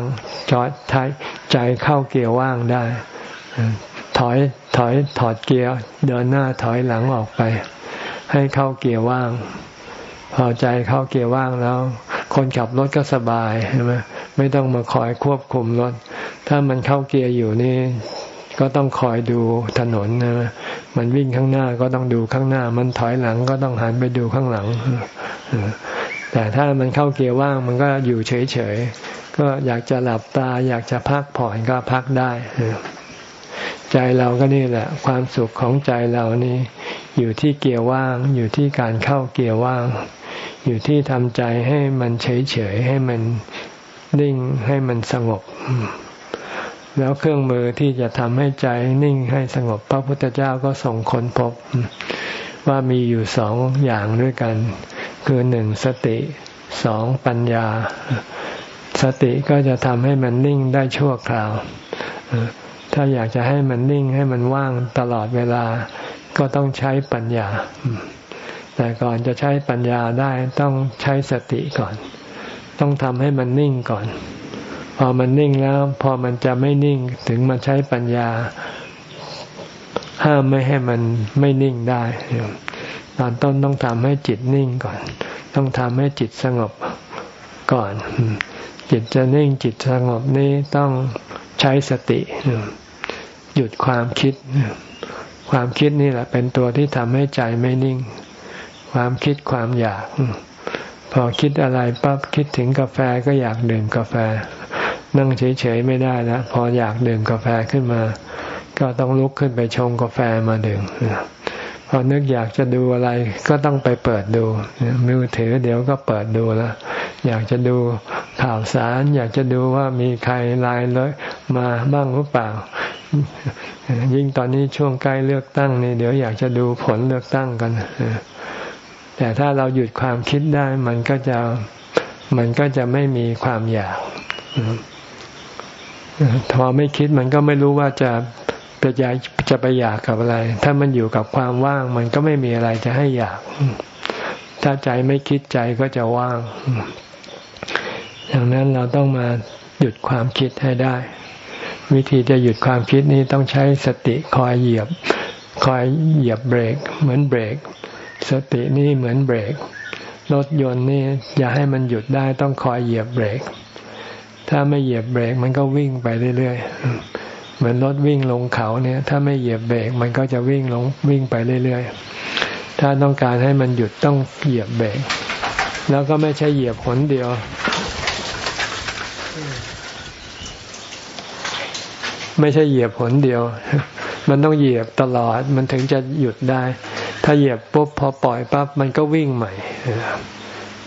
จอดท้ายใจเข้าเกียร์ว่างได้ ถอยถอยถอดเกียร์เดินหน้าถอยหลังออกไป ให้เข้าเกียร์ว่าง พอใจเข้าเกียร์ว่างแล้ว คนขับรถก็สบายใช่ไหมไม่ต้องมาคอยควบคุมรถ ถ้ามันเข้าเกียร์อยู่นี่ ก็ต้องคอยดูถนนนะมันวิ่งข้างหน้าก็ต้องดูข้างหน้า มันถอยหลังก็ต้องหันไปดูข้างหลัง แต่ถ้ามันเข้าเกียร์ว่างมันก็อยู่เฉยๆ ก็อยากจะหลับตา อยากจะพักผ่อนก็พักได้ใจเราก็นี่แหละ ความสุขของใจเรานี่ อยู่ที่เกียร์ว่าง อยู่ที่การเข้าเกียร์ว่าง อยู่ที่ทำใจให้มันเฉยๆให้มันนิ่งให้มันสงบ แล้วเครื่องมือที่จะทำให้ใจนิ่งให้สงบพระพุทธเจ้าก็ส่งคนพบ ว่ามีอยู่สองอย่างด้วยกัน คือหนึ่งสติสองปัญญา สติก็จะทำให้มันนิ่งได้ชั่วคราว ถ้าอยากจะให้มันนิ่งให้มันว่างตลอดเวลา ก็ต้องใช้ปัญญา แต่ก่อนจะใช้ปัญญาได้ต้องใช้สติก่อน ต้องทำให้มันนิ่งก่อน พอมันนิ่งแล้ว พอมันจะไม่นิ่งถึงมาใช้ปัญญา ห้ามไม่ให้มันไม่นิ่งได้ตอนต้นต้องทำให้จิตนิ่งก่อน ต้องทำให้จิตสงบก่อน จิตจะนิ่งจิตสงบนี้ต้องใช้สติ หยุดความคิด ความคิดนี่แหละ เป็นตัวที่ทำให้ใจไม่นิ่ง ความคิดความอยาก พอคิดอะไรปั๊บคิดถึงกาแฟก็อยากดื่มกาแฟ นั่งเฉยๆไม่ได้แล้วพออยากดื่มกาแฟขึ้นมา ก็ต้องลุกขึ้นไปชงกาแฟมาดื่มพอนึกอยากจะดูอะไรก็ต้องไปเปิดดูมือถือเดี๋ยวก็เปิดดูแล้วอยากจะดูข่าวสาร อยากจะดูว่ามีใครไลน์เลยมาบ้างหรือเปล่า ยิ่งตอนนี้ช่วงใกล้เลือกตั้งนี่เดี๋ยวอยากจะดูผลเลือกตั้งกันแต่ถ้าเราหยุดความคิดได้มันก็จะมันก็จะไม่มีความอยาก พอไม่คิดมันก็ไม่รู้ว่าจะจะอยากจะไปอยากกับอะไร ถ้ามันอยู่กับความว่าง มันก็ไม่มีอะไรจะให้อยาก ถ้าใจไม่คิดใจก็จะว่าง ดังนั้นเราต้องมาหยุดความคิดให้ได้ วิธีจะหยุดความคิดนี้ต้องใช้สติคอยเหยียบ คอยเหยียบเบรก เหมือนเบรก สตินี่เหมือนเบรก รถยนต์นี่อย่าให้มันหยุดได้ต้องคอยเหยียบเบรก ถ้าไม่เหยียบเบรกมันก็วิ่งไปเรื่อยๆ เหมือนรถวิ่งลงเขาเนี่ย ถ้าไม่เหยียบเบรกมันก็จะวิ่งลงวิ่งไปเรื่อยๆ ถ้าต้องการให้มันหยุดต้องเหยียบเบรก แล้วก็ไม่ใช่เหยียบหนเดียว ไม่ใช่เหยียบผลเดียว มันต้องเหยียบตลอดมันถึงจะหยุดได้ ถ้าเหยียบปุ๊บพอปล่อยปั๊บมันก็วิ่งใหม่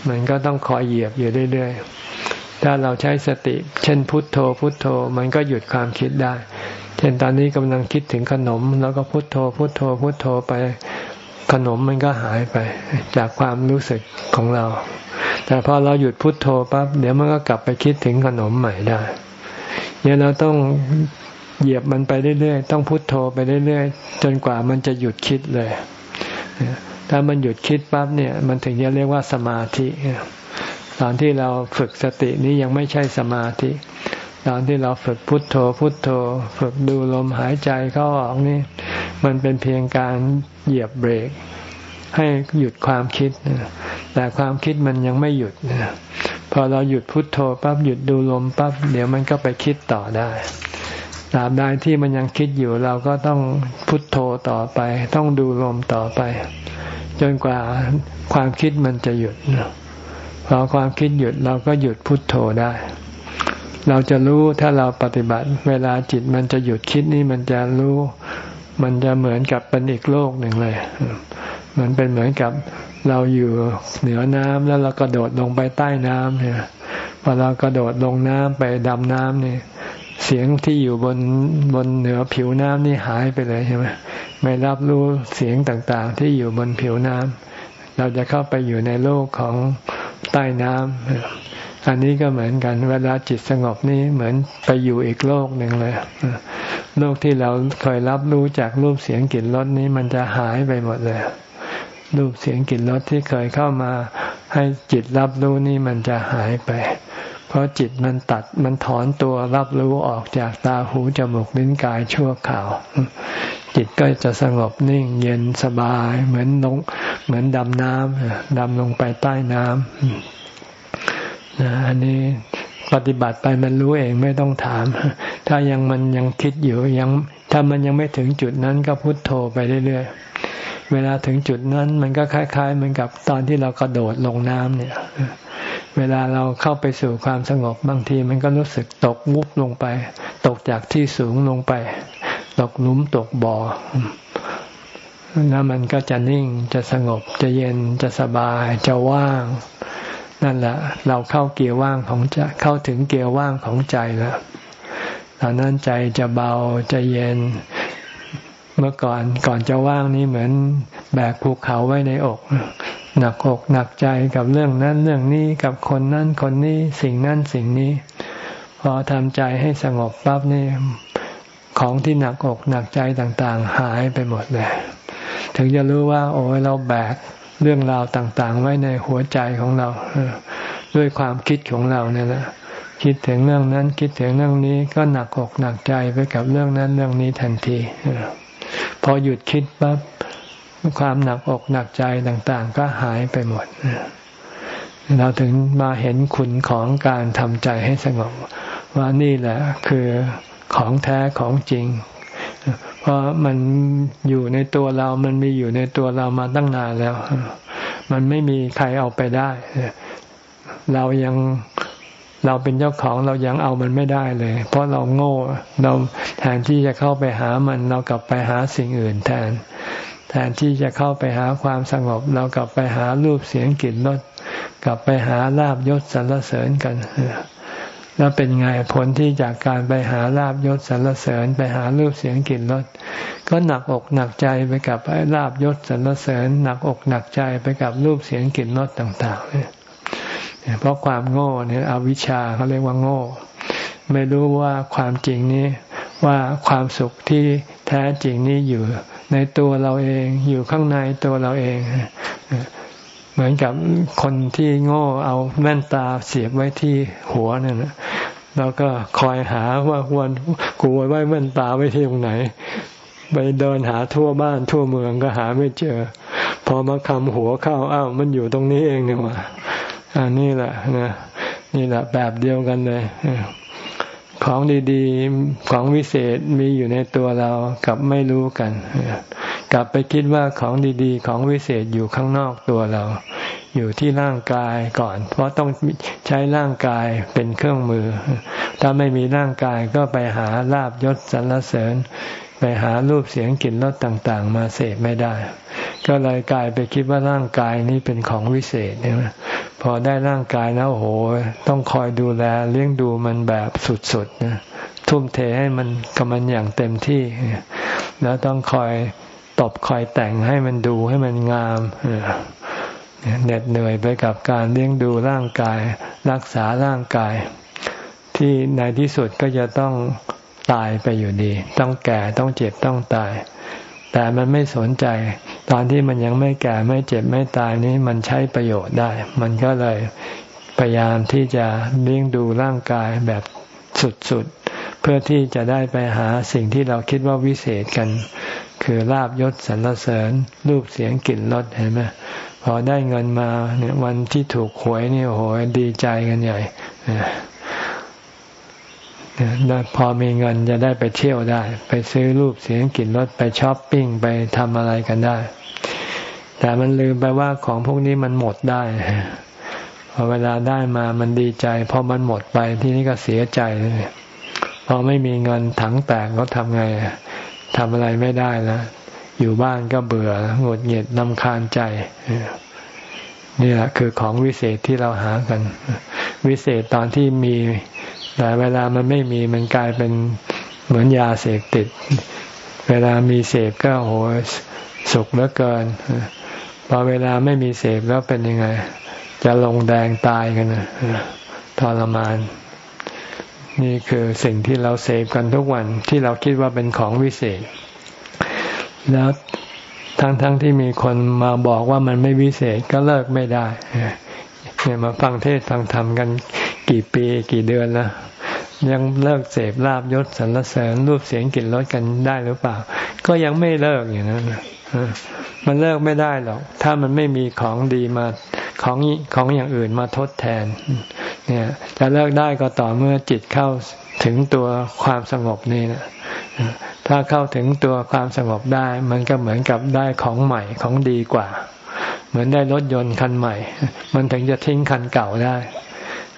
มันก็ต้องคอยเหยียบอยู่เรื่อยๆ ถ้าเราใช้สติ เช่นพุทโธ พุทโธ มันก็หยุดความคิดได้ เช่นตอนนี้กำลังคิดถึงขนม แล้วก็พุทโธ พุทโธ พุทโธไปขนมมันก็หายไปจากความรู้สึกของเรา แต่พอเราหยุดพุทโธปั๊บเดี๋ยวมันก็กลับไปคิดถึงขนมใหม่ได้ เนี่ยเราต้องเหยียบมันไปเรื่อยๆ ต้องพุโทโธไปเรื่อยๆ จนกว่ามันจะหยุดคิดเลย ถ้ามันหยุดคิดปั๊บเนี่ย มันถึงจะเรียกว่าสมาธิ ตอนที่เราฝึกสตินี้ยังไม่ใช่สมาธิ ตอนที่เราฝึกพุทโธพุทโธ ฝึกดูลมหายใจเข้าออกนี่ มันเป็นเพียงการเหยียบเบรก ให้หยุดความคิด แต่ความคิดมันยังไม่หยุด พอเราหยุดพุทโธปั๊บหยุดดูลมปั๊บเดี๋ยวมันก็ไปคิดต่อได้ตราบใดที่มันยังคิดอยู่เราก็ต้องพุทโธต่อไป ต้องดูลมต่อไป จนกว่าความคิดมันจะหยุดพ อความคิดหยุดเราก็หยุดพุทโธได้ เราจะรู้ถ้าเราปฏิบัติ เวลาจิตมันจะหยุดคิดนี่มันจะรู้ มันจะเหมือนกับเป็นอีกโลกหนึ่งเลยมันเป็นเหมือนกับเราอยู่เหนือน้ำแล้วเรากระโดดลงไปใต้น้ำเนี่ยพอเรากระโดดลงน้ำไปดำน้ำเนี่ยเสียงที่อยู่บนบนเหนือผิวน้ำนี่หายไปเลยใช่ไหมไม่รับรู้เสียงต่างๆ ที่อยู่บนผิวน้ำเราจะเข้าไปอยู่ในโลกของ ใต้น้ำอันนี้ก็เหมือนกัน เวลาจิตสงบนี่เหมือนไปอยู่อีกโลกหนึ่งเลย โลกที่เราเคยรับรู้จากรูปเสียงกลิ่นรสนี้มันจะหายไปหมดเลยรูปเสียงกลิ่นรสที่เคยเข้ามาให้จิตรับรู้นี่มันจะหายไป เพราะจิตมันตัดมันถอนตัวรับรู้ออกจากตาหูจมูกลิ้นกายชั่วข่าว จิตก็จะสงบนิ่งเย็นสบาย เหมือนลงเหมือนดำน้ำดำลงไปใต้น้ำอันนี้ปฏิบัติไปมันรู้เองไม่ต้องถาม ถ้ายังมันยังคิดอยู่ยังถ้ามันยังไม่ถึงจุดนั้นก็พุโทโธไปเรื่อยๆ เวลาถึงจุดนั้นมันก็คล้ายๆเหมือนกับตอนที่เรากระโดดลงน้ำเนี่ย เวลาเราเข้าไปสู่ความสงบบางทีมันก็รู้สึกตกวุบลงไป ตกจากที่สูงลงไป ตกหลุมตกบ่อแล้วมันก็จะนิ่งจะสงบจะเย็นจะสบายจะว่าง นั่นแหละ เราเข้าเกียร์ว่างของใจเข้าถึงเกียร์ว่างของใจแล้วตอนนั้นใจจะเบาจะเย็น เมื่อก่อนก่อนจะว่างนี่เหมือนแบกภูเขาไว้ในอก หนักอกหนักใจกับเรื่องนั้นเรื่องนี้กับคนนั้นคนนี้สิ่งนั้นสิ่งนี้ พอทำใจให้สงบปั๊บนี่ ของที่หนักอกหนักใจต่างๆ หายไปหมดเลย ถึงจะรู้ว่า โอ้ยเราแบกเรื่องราวต่างๆ ไว้ในหัวใจของเรา ด้วยความคิดของเราเนี่ยแหละคิดถึงเรื่องนั้นคิดถึงเรื่องนี้ก็หนักอกหนักใจไปกับเรื่องนั้นเรื่องนี้ทันทีพอหยุดคิดปั๊บความหนักอกหนักใจต่างๆ ก็หายไปหมดเราถึงมาเห็นคุณของการทำใจให้สงบว่านี่แหละคือ ของแท้ของจริง เพราะมันอยู่ในตัวเรา มันมีอยู่ในตัวเรามาตั้งนานแล้ว มันไม่มีใครเอาไปได้ เรายังเราเป็นเจ้าของเรายังเอามันไม่ได้เลย เพราะเราโง่เราแทนที่จะเข้าไปหามันเรากลับไปหาสิ่งอื่นแทน แทนที่จะเข้าไปหาความสงบ เรากลับไปหารูปเสียงกลิ่นรสกลับไปหาลาบยศสรรเสริญกัน แล้วเป็นไงผลที่จากการไปหาลาบยศสรรเสริญไปหารูปเสียงกลิ่นรสก็หนักอกหนักใจไปกับไอ้ลาบยศสรรเสริญ หนักอกหนักใจไปกับรูปเสียงกลิ่นรสต่างๆเนี่ยเพราะความโง่เนี่ยอวิชชาเขาเรียกว่าโง่ ไม่รู้ว่าความจริงนี้ว่าความสุขที่แท้จริงนี้อยู่ในตัวเราเองอยู่ข้างในตัวเราเอง เหมือนกับคนที่โง่เอาแว่นตาเสียบไว้ที่หัวนั่นนะแล้วก็คอยหาว่าวันกูไว้แว่นตาไว้ที่ตรงไหน ไปเดินหาทั่วบ้านทั่วเมืองก็หาไม่เจอ พอมาคำหัวเข้าอ้าวมันอยู่ตรงนี้เองนี่ว่าอันนี้แหละนะนี่แหละแบบเดียวกันเลยของดีๆ ของวิเศษมีอยู่ในตัวเรากับไม่รู้กัน กลับไปคิดว่าของดีๆ ของวิเศษอยู่ข้างนอกตัวเรา อยู่ที่ร่างกายก่อน เพราะต้องใช้ร่างกายเป็นเครื่องมือ ถ้าไม่มีร่างกายก็ไปหาลาบยศสรรเสริญ ไปหารูปเสียงกลิ่นรสต่างๆ มาเสพไม่ได้ ก็เลยกลายไปคิดว่าร่างกายนี้เป็นของวิเศษเนี่ยพอได้ร่างกายแล้วโหต้องคอยดูแลเลี้ยงดูมันแบบสุดๆนะทุ่มเทให้มันกับมันอย่างเต็มที่ แล้วต้องคอย ตบคอยแต่งให้มันดูให้มันงามเหน็ดเหนื่อยไปกับการเลี้ยงดูร่างกาย รักษาร่างกาย ที่ในที่สุดก็จะต้องตายไปอยู่ดี ต้องแก่ต้องเจ็บต้องตาย แต่มันไม่สนใจ ตอนที่มันยังไม่แก่ไม่เจ็บไม่ตายนี้มันใช้ประโยชน์ได้ มันก็เลยพยายามที่จะเลี้ยงดูร่างกายแบบสุดๆ เพื่อที่จะได้ไปหาสิ่งที่เราคิดว่าวิเศษกัน คือลาบยศสรรเสริญรูปเสียงกลิ่นรสเห็นไหมพอได้เงินมาเนี่ยวันที่ถูกหวยนี่โอ้โหดีใจกันใหญ่พอมีเงินจะได้ไปเที่ยวได้ ไปซื้อรูปเสียงกลิ่นรสไปช้อปปิ้งไปทำอะไรกันได้ แต่มันลืมไปว่าของพวกนี้มันหมดได้พอเวลาได้มามันดีใจพอมันหมดไปที่นี่ก็เสียใจพอไม่มีเงินถังแตกเขาทำไง ทำอะไรไม่ได้แล้วอยู่บ้านก็เบื่อหงุดหงิดนำคาญใจนี่แหละคือของวิเศษที่เราหากัน วิเศษตอนที่มี แต่เวลามันไม่มีมันกลายเป็นเหมือนยาเสพติด เวลามีเสพก็โหสุขเหลือเกินพอเวลาไม่มีเสพแล้วเป็นยังไง จะลงแดงตายกันทรมาน นี่คือสิ่งที่เราเสพกันทุกวันที่เราคิดว่าเป็นของวิเศษ แล้วทั้งๆทที่มีคนมาบอกว่ามันไม่วิเศษก็เลิกไม่ได้เนี่ยมาฟังเทศฟังธรรมกันกี่ปีกี่เดือนแล้วยังเลิกเสพลาบยศสรรเสริญรูปเสียงกลิ่นรสกันได้หรือเปล่า ก็ยังไม่เลิกอย่างนั้นมันเลิกไม่ได้หรอก ถ้ามันไม่มีของดีมาของของอย่างอื่นมาทดแทน เนี่ยจะเลิกได้ก็ต่อเมื่อจิตเข้าถึงตัวความสงบนี่นะถ้าเข้าถึงตัวความสงบได้ มันก็เหมือนกับได้ของใหม่ของดีกว่า เหมือนได้รถยนต์คันใหม่ มันถึงจะทิ้งคันเก่าได้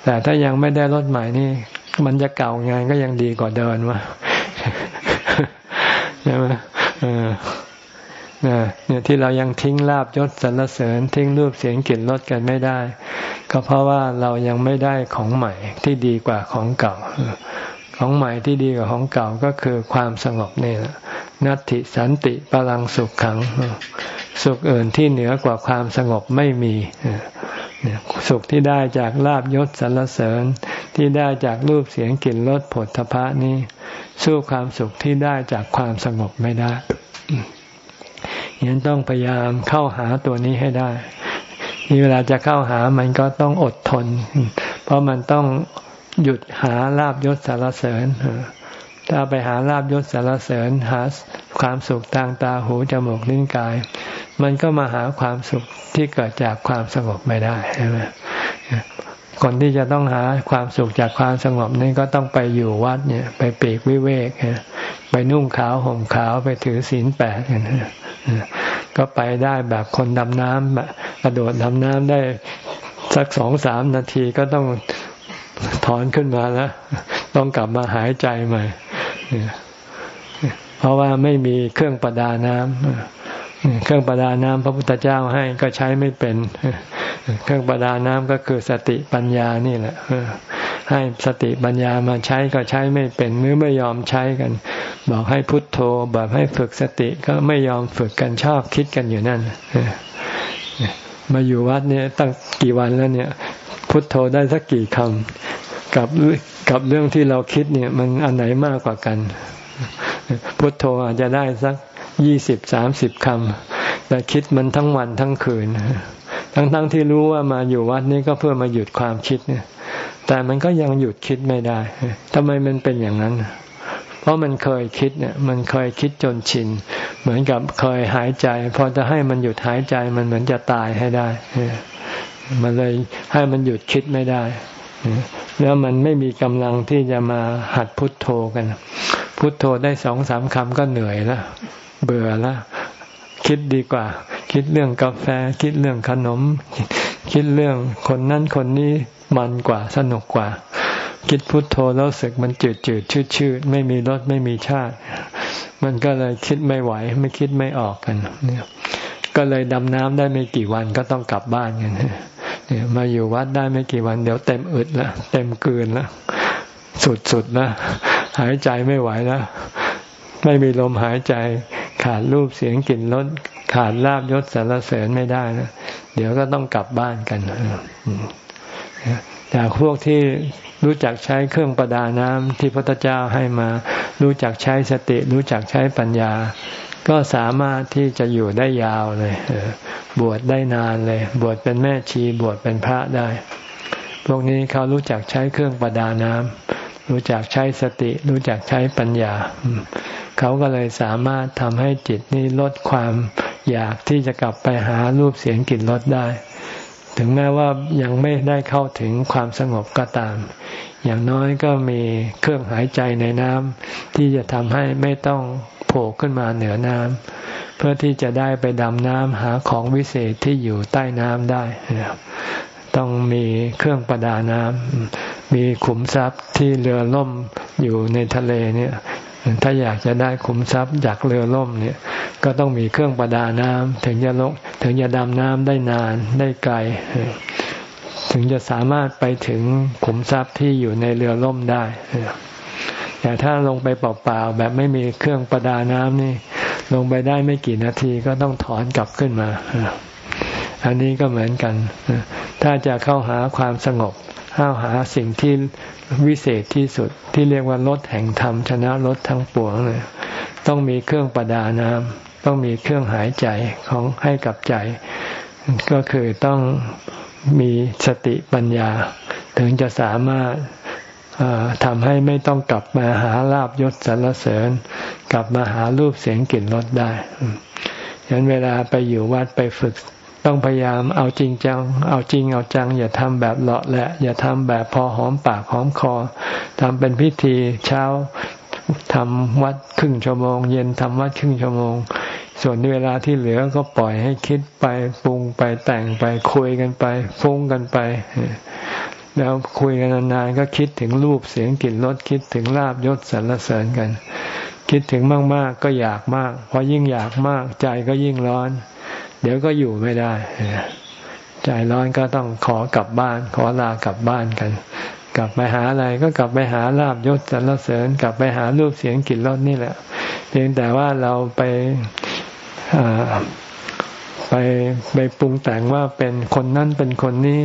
แต่ถ้ายังไม่ได้รถใหม่นี่ มันจะเก่าไงก็ยังดีกว่าเดินวะใช่ไหมเเนี่ยที่เรายังทิ้งลาบยศสรรเสริญ ทิ้งรูปเสียงกลิ่นรสกันไม่ได้ ก็เพราะว่าเรายังไม่ได้ของใหม่ที่ดีกว่าของเก่า ของใหม่ที่ดีกว่าของเก่าก็คือความสงบนี่แหละนัตติสันติพลังสุขขัง สุขอื่นที่เหนือกว่าความสงบไม่มีสุขที่ได้จากลาบยศสรรเสริญ ที่ได้จากรูปเสียงกลิ่นรสผลทพะนี้ สู้ความสุขที่ได้จากความสงบไม่ได้ ยังต้องพยายามเข้าหาตัวนี้ให้ได้ นี่เวลาจะเข้าหามันก็ต้องอดทน เพราะมันต้องหยุดหาลาบยศสารเสริญถ้าไปหาลาบยศสารเสริญหาความสุขทางตาหูจมูกลิ้นกาย มันก็มาหาความสุขที่เกิดจากความสงบไม่ได้ใช่ไหมคนที่จะต้องหาความสุขจากความสงบนี่ก็ต้องไปอยู่วัดเนี่ย ไปปีกวิเวก ไปนุ่งขาวห่มขาวไปถือศีลแปดกันก็ไปได้แบบคนดำน้ำกระโดดดำน้ำได้สักสองสามนาทีก็ต้องถอนขึ้นมาแล้ว ต้องกลับมาหายใจใหม่เพราะว่าไม่มีเครื่องประดาน้ำเครื่องประดาน้ำพระพุทธเจ้าให้ก็ใช้ไม่เป็น เครื่องประดาน้ำก็คือสติปัญญานี่แหละ ให้สติปัญญามาใช้ก็ใช้ไม่เป็นหรือไม่ยอมใช้กัน บอกให้พุทโธแบบให้ฝึกสติก็ไม่ยอมฝึกกันชอบคิดกันอยู่นั่นมาอยู่วัดเนี่ยตั้งกี่วันแล้วเนี่ย พุทโธได้สักกี่คำกับกับเรื่องที่เราคิดเนี่ย มันอันไหนมากกว่ากัน พุทโธอาจจะได้สักยี่สิบสามสิบคำแต่คิดมันทั้งวันทั้งคืน ทั้งๆทที่รู้ว่ามาอยู่วัดนี้ก็เพื่อมาหยุดความคิดเนี่ย แต่มันก็ยังหยุดคิดไม่ได้ทำไมมันเป็นอย่างนั้น เพราะมันเคยคิดเนี่ยมันเคยคิดจนชิน เหมือนกับเคยหายใจ พอจะให้มันหยุดหายใจมันเหมือนจะตายให้ได้ มันเลยให้มันหยุดคิดไม่ได้ แล้วมันไม่มีกำลังที่จะมาหัดพุทโธกัน พุทโธได้สองสามคำก็เหนื่อยแล้วเบื่อแล้วคิดดีกว่า คิดเรื่องกาแฟ คิดเรื่องขนม คิดเรื่องคนนั้นคนนี้มันกว่าสนุกกว่า คิดพุทโธแล้วสึกมันจืดจืดชืดชืดไม่มีรสไม่มีชาติ มันก็เลยคิดไม่ไหว ไม่คิดไม่ออกกันเนี่ยก็เลยดำน้ำได้ไม่กี่วันก็ต้องกลับบ้านกันเนี่ยมาอยู่วัดได้ไม่กี่วันเดี๋ยวเต็มอึดล้วเต็มเกืนล้วสุดๆแล้วหายใจไม่ไหวแล้วไม่มีลมหายใจ ขาดรูปเสียงกลิ่นรสขาดลาบยศสารเสริญไม่ได้นะเดี๋ยวก็ต้องกลับบ้านกันแต่พวกที่รู้จักใช้เครื่องประดาน้ำที่พระพุทธเจ้าให้มา รู้จักใช้สติ รู้จักใช้ปัญญา ก็สามารถที่จะอยู่ได้ยาวเลยบวชได้นานเลย บวชเป็นแม่ชีบวชเป็นพระได้ พวกนี้เขารู้จักใช้เครื่องประดาน้ำรู้จักใช้สติ รู้จักใช้ปัญญา เขาก็เลยสามารถทำให้จิตนี้ลดความอยากที่จะกลับไปหารูปเสียงกลิ่นรสได้ ถึงแม้ว่ายังไม่ได้เข้าถึงความสงบก็ตาม อย่างน้อยก็มีเครื่องหายใจในน้ำที่จะทำให้ไม่ต้องโผล่ขึ้นมาเหนือน้ำเพื่อที่จะได้ไปดำน้ำหาของวิเศษที่อยู่ใต้น้ำได้ต้องมีเครื่องประดาน้ำมีขุมทรัพย์ที่เรือล่มอยู่ในทะเลเนี่ย ถ้าอยากจะได้ขุมทรัพย์จากเรือล่มเนี่ย ก็ต้องมีเครื่องประดาน้ำถึงจะลงถึงจะดำน้ำได้นานได้ไกล ถึงจะสามารถไปถึงขุมทรัพย์ที่อยู่ในเรือล่มได้แต่ถ้าลงไปเปล่าๆแบบไม่มีเครื่องประดาน้ำนี่ ลงไปได้ไม่กี่นาทีก็ต้องถอนกลับขึ้นมาอันนี้ก็เหมือนกัน ถ้าจะเข้าหาความสงบ เข้าหาสิ่งที่วิเศษที่สุดที่เรียกว่ารถแห่งธรรมชนะรถทั้งปวงเลยต้องมีเครื่องประดาน้ำต้องมีเครื่องหายใจของให้กับใจ ก็คือต้องมีสติปัญญา ถึงจะสามารถทำให้ไม่ต้องกลับมาหาลาบยศสรรเสริญ กลับมาหารูปเสียงกลิ่นรสได้ฉะนั้นเวลาไปอยู่วัดไปฝึก ต้องพยายามเอาจริงจัง เอาจริงเอาจัง อย่าทำแบบเลาะแหละ อย่าทำแบบพอหอมปากหอมคอทำเป็นพิธีเช้าทำวัดครึ่งชั่วโมง เย็นทำวัดครึ่งชั่วโมง ส่วนเวลาที่เหลือก็ปล่อยให้คิดไปปรุงไปแต่งไปคุยกันไปฟุ้งกันไป แล้วคุยกันนานๆก็คิดถึงรูปเสียงกลิ่นรสคิดถึงลาบยศสรรเสริญกัน คิดถึงมากๆก็อยากมากพอยิ่งอยากมากใจก็ยิ่งร้อน เดี๋ยวก็อยู่ไม่ได้ใจร้อนก็ต้องขอกลับบ้าน ขอลากลับบ้านกัน กลับไปหาอะไรก็กลับไปหาลาบยศสรรเสริญ กลับไปหารูปเสียงกลิ่นรสนี่แหละ เพียงแต่ว่าเราไปไปไปปรุงแต่งว่าเป็นคนนั้นเป็นคนนี้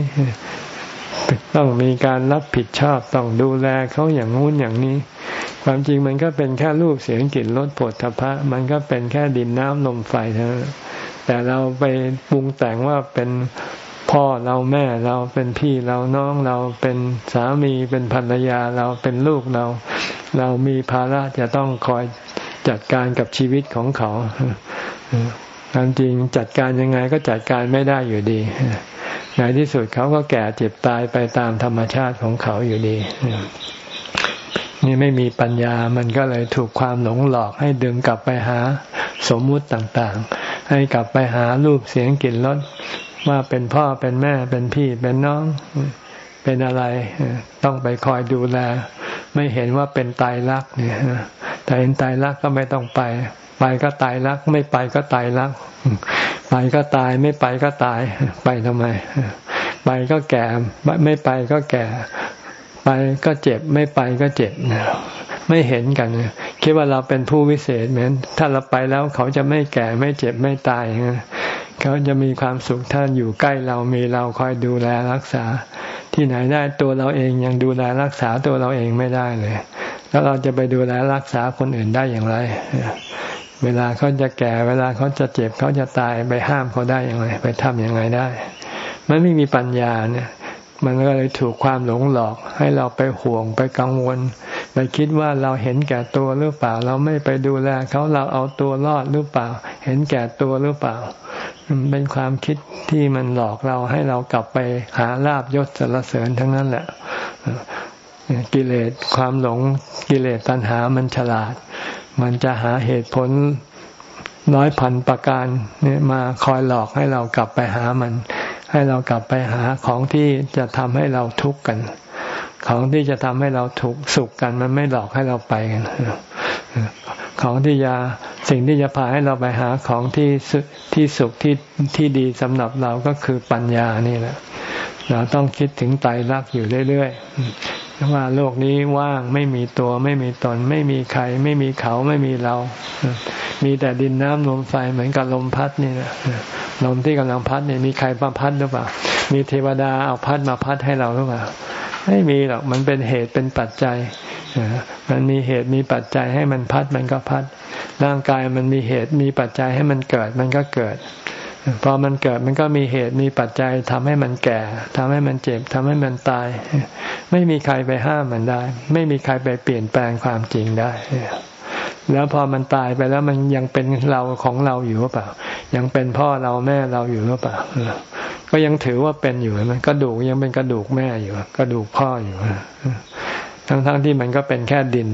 ต้องมีการรับผิดชอบต้องดูแลเขาอย่างงู้นอย่างนี้ ความจริงมันก็เป็นแค่รูปเสียงกลิ่นรสผลทพะ มันก็เป็นแค่ดินน้ำลมไฟเท่านั้น แต่เราไปปรุงแต่งว่าเป็นพ่อเราแม่เราเป็นพี่เราน้องเราเป็นสามีเป็นภรรยาเราเป็นลูกเรา เรามีภาระจะต้องคอยจัดการกับชีวิตของเขาความจริงจัดการยังไงก็จัดการไม่ได้อยู่ดีในที่สุดเขาก็แก่เจ็บตายไปตามธรรมชาติของเขาอยู่ดี นี่ไม่มีปัญญามันก็เลยถูกความหลงหลอกให้ดึงกลับไปหาสมมุติต่าง ให้กลับไปหารูปเสียงกลิ่นรสว่าเป็นพ่อเป็นแม่เป็นพี่เป็นน้องเป็นอะไร ต้องไปคอยดูแล ไม่เห็นว่าเป็นตายรักเนี่ยแต่เห็นตายรักก็ไม่ต้องไป ไปก็ตายรัก ไม่ไปก็ตายรัก ไปก็ตายไม่ไปก็ตาย ไปทำไม ไปก็แก่ ไม่ไปก็แก่ ไปก็เจ็บไม่ไปก็เจ็บไม่เห็นกันคิดว่าเราเป็นผู้วิเศษเหมือนถ้าเราไปแล้วเขาจะไม่แก่ไม่เจ็บไม่ตายเขาจะมีความสุขท่านอยู่ใกล้เรามีเราคอยดูแลรักษา ที่ไหนได้ตัวเราเองยังดูแลรักษาตัวเราเองไม่ได้เลย แล้วเราจะไปดูแลรักษาคนอื่นได้อย่างไร เวลาเขาจะแก่เวลาเขาจะเจ็บเขาจะตายไปห้ามเขาได้อย่างไร ไปทำอย่างไรได้ มันไม่มีปัญญาเนี่ย มันก็เลยถูกความหลงหลอก ให้เราไปห่วงไปกังวลไปคิดว่าเราเห็นแก่ตัวหรือเปล่า เราไม่ไปดูแลเขาเราเอาตัวรอดหรือเปล่า เห็นแก่ตัวหรือเปล่า เป็นความคิดที่มันหลอกเราให้เรากลับไปหาลาบยศสรรเสริญทั้งนั้นแหละกิเลสความหลงกิเลสตัณหามันฉลาด มันจะหาเหตุผลน้อยพันประการเนี่ยมาคอยหลอกให้เรากลับไปหามัน ให้เรากลับไปหาของที่จะทำให้เราทุกข์กัน ของที่จะทำให้เราทุกข์สุขกันมันไม่หลอกให้เราไปกันของที่จะสิ่งที่จะพาให้เราไปหาของที่ที่สุขที่ที่ดีสำหรับเราก็คือปัญญานี่แหละเราต้องคิดถึงไตรลักษณ์อยู่เรื่อย ว่าโลกนี้ว่างไม่มีตัวไม่มีตน ไม่มีใคร ไม่มีเขาไม่มีเรา มีแต่ดินน้ำลมไฟเหมือนกับลมพัดนี่นะลมที่กำลังพัดเนี่ยมีใครมาพัดหรือเปล่า มีเทวดาเอาพัดมาพัดให้เราหรือเปล่าไม่มีหรอกมันเป็นเหตุเป็นปัจจัยมันมีเหตุมีปัจจัยให้มันพัดมันก็พัด ร่างกายมันมีเหตุมีปัจจัยให้มันเกิดมันก็เกิด พอมันเกิดมันก็มีเหตุมีปัจจัยทำให้มันแก่ทำให้มันเจ็บทำให้มันตาย ไม่มีใครไปห้ามมันได้ ไม่มีใครไปเปลี่ยนแปลงความจริงได้แล้วพอมันตายไปแล้วมันยังเป็นเราของเราอยู่หรือเปล่า ยังเป็นพ่อเราแม่เราอยู่หรือเปล่าก็ยังถือว่าเป็นอยู่มันกระดูกยังเป็นกระดูกแม่อยู่กระดูกพ่ออยู่ทั้งๆทที่มันก็เป็นแค่ดิน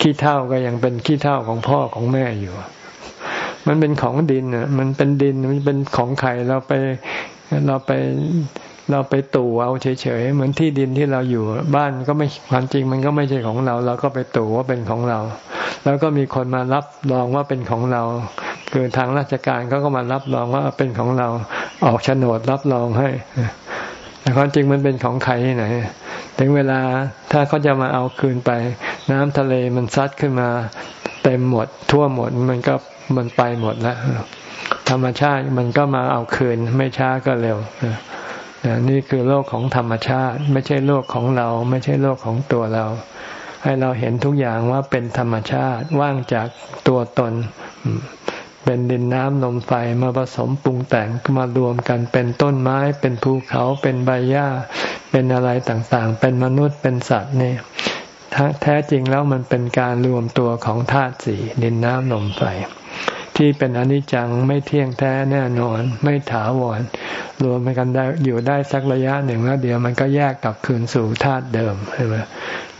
ขี้เท่าก็ยังเป็นขี้เท่าของพ่อของแม่อยู่ มันเป็นของดินอะ มันเป็นดินมันเป็นของใครเราไปเราไปเราไปตู่เอาเฉยๆเหมือนที่ดินที่เราอยู่บ้านก็ไม่ความจริงมันก็ไม่ใช่ของเรา เราก็ไปตู่ว่าเป็นของเรา แล้วก็มีคนมารับรองว่าเป็นของเรา คือทางราชการเขาก็มารับรองว่าเป็นของเรา ออกโฉนดรับรองให้แต่ความจริงมันเป็นของใครที่ไหนถึงเวลาถ้าเขาจะมาเอาคืนไป น้ำทะเลมันซัดขึ้นมา เต็มหมดทั่วหมดมันก็ มันไปหมดแล้วธรรมชาติมันก็มาเอาคืนไม่ช้าก็เร็วนี่คือโลกของธรรมชาติ ไม่ใช่โลกของเรา ไม่ใช่โลกของตัวเรา ให้เราเห็นทุกอย่างว่าเป็นธรรมชาติว่างจากตัวตน เป็นดินน้ำลมไฟมาผสมปรุงแต่งมารวมกันเป็นต้นไม้ เป็นภูเขาเป็นใบหญ้า เป็นอะไรต่างๆ เป็นมนุษย์เป็นสัตว์นี่แท้จริงแล้วมันเป็นการรวมตัวของธาตุสี่ดินน้ำลมไฟ ที่เป็นอนิจจังไม่เที่ยงแท้แน่นอน ไม่ถาวรรวมกันได้อยู่ได้สักระยะหนึ่งแล้วเดี๋ยวมันก็แยกกลับคืนสู่ธาตุเดิมใช่ไหม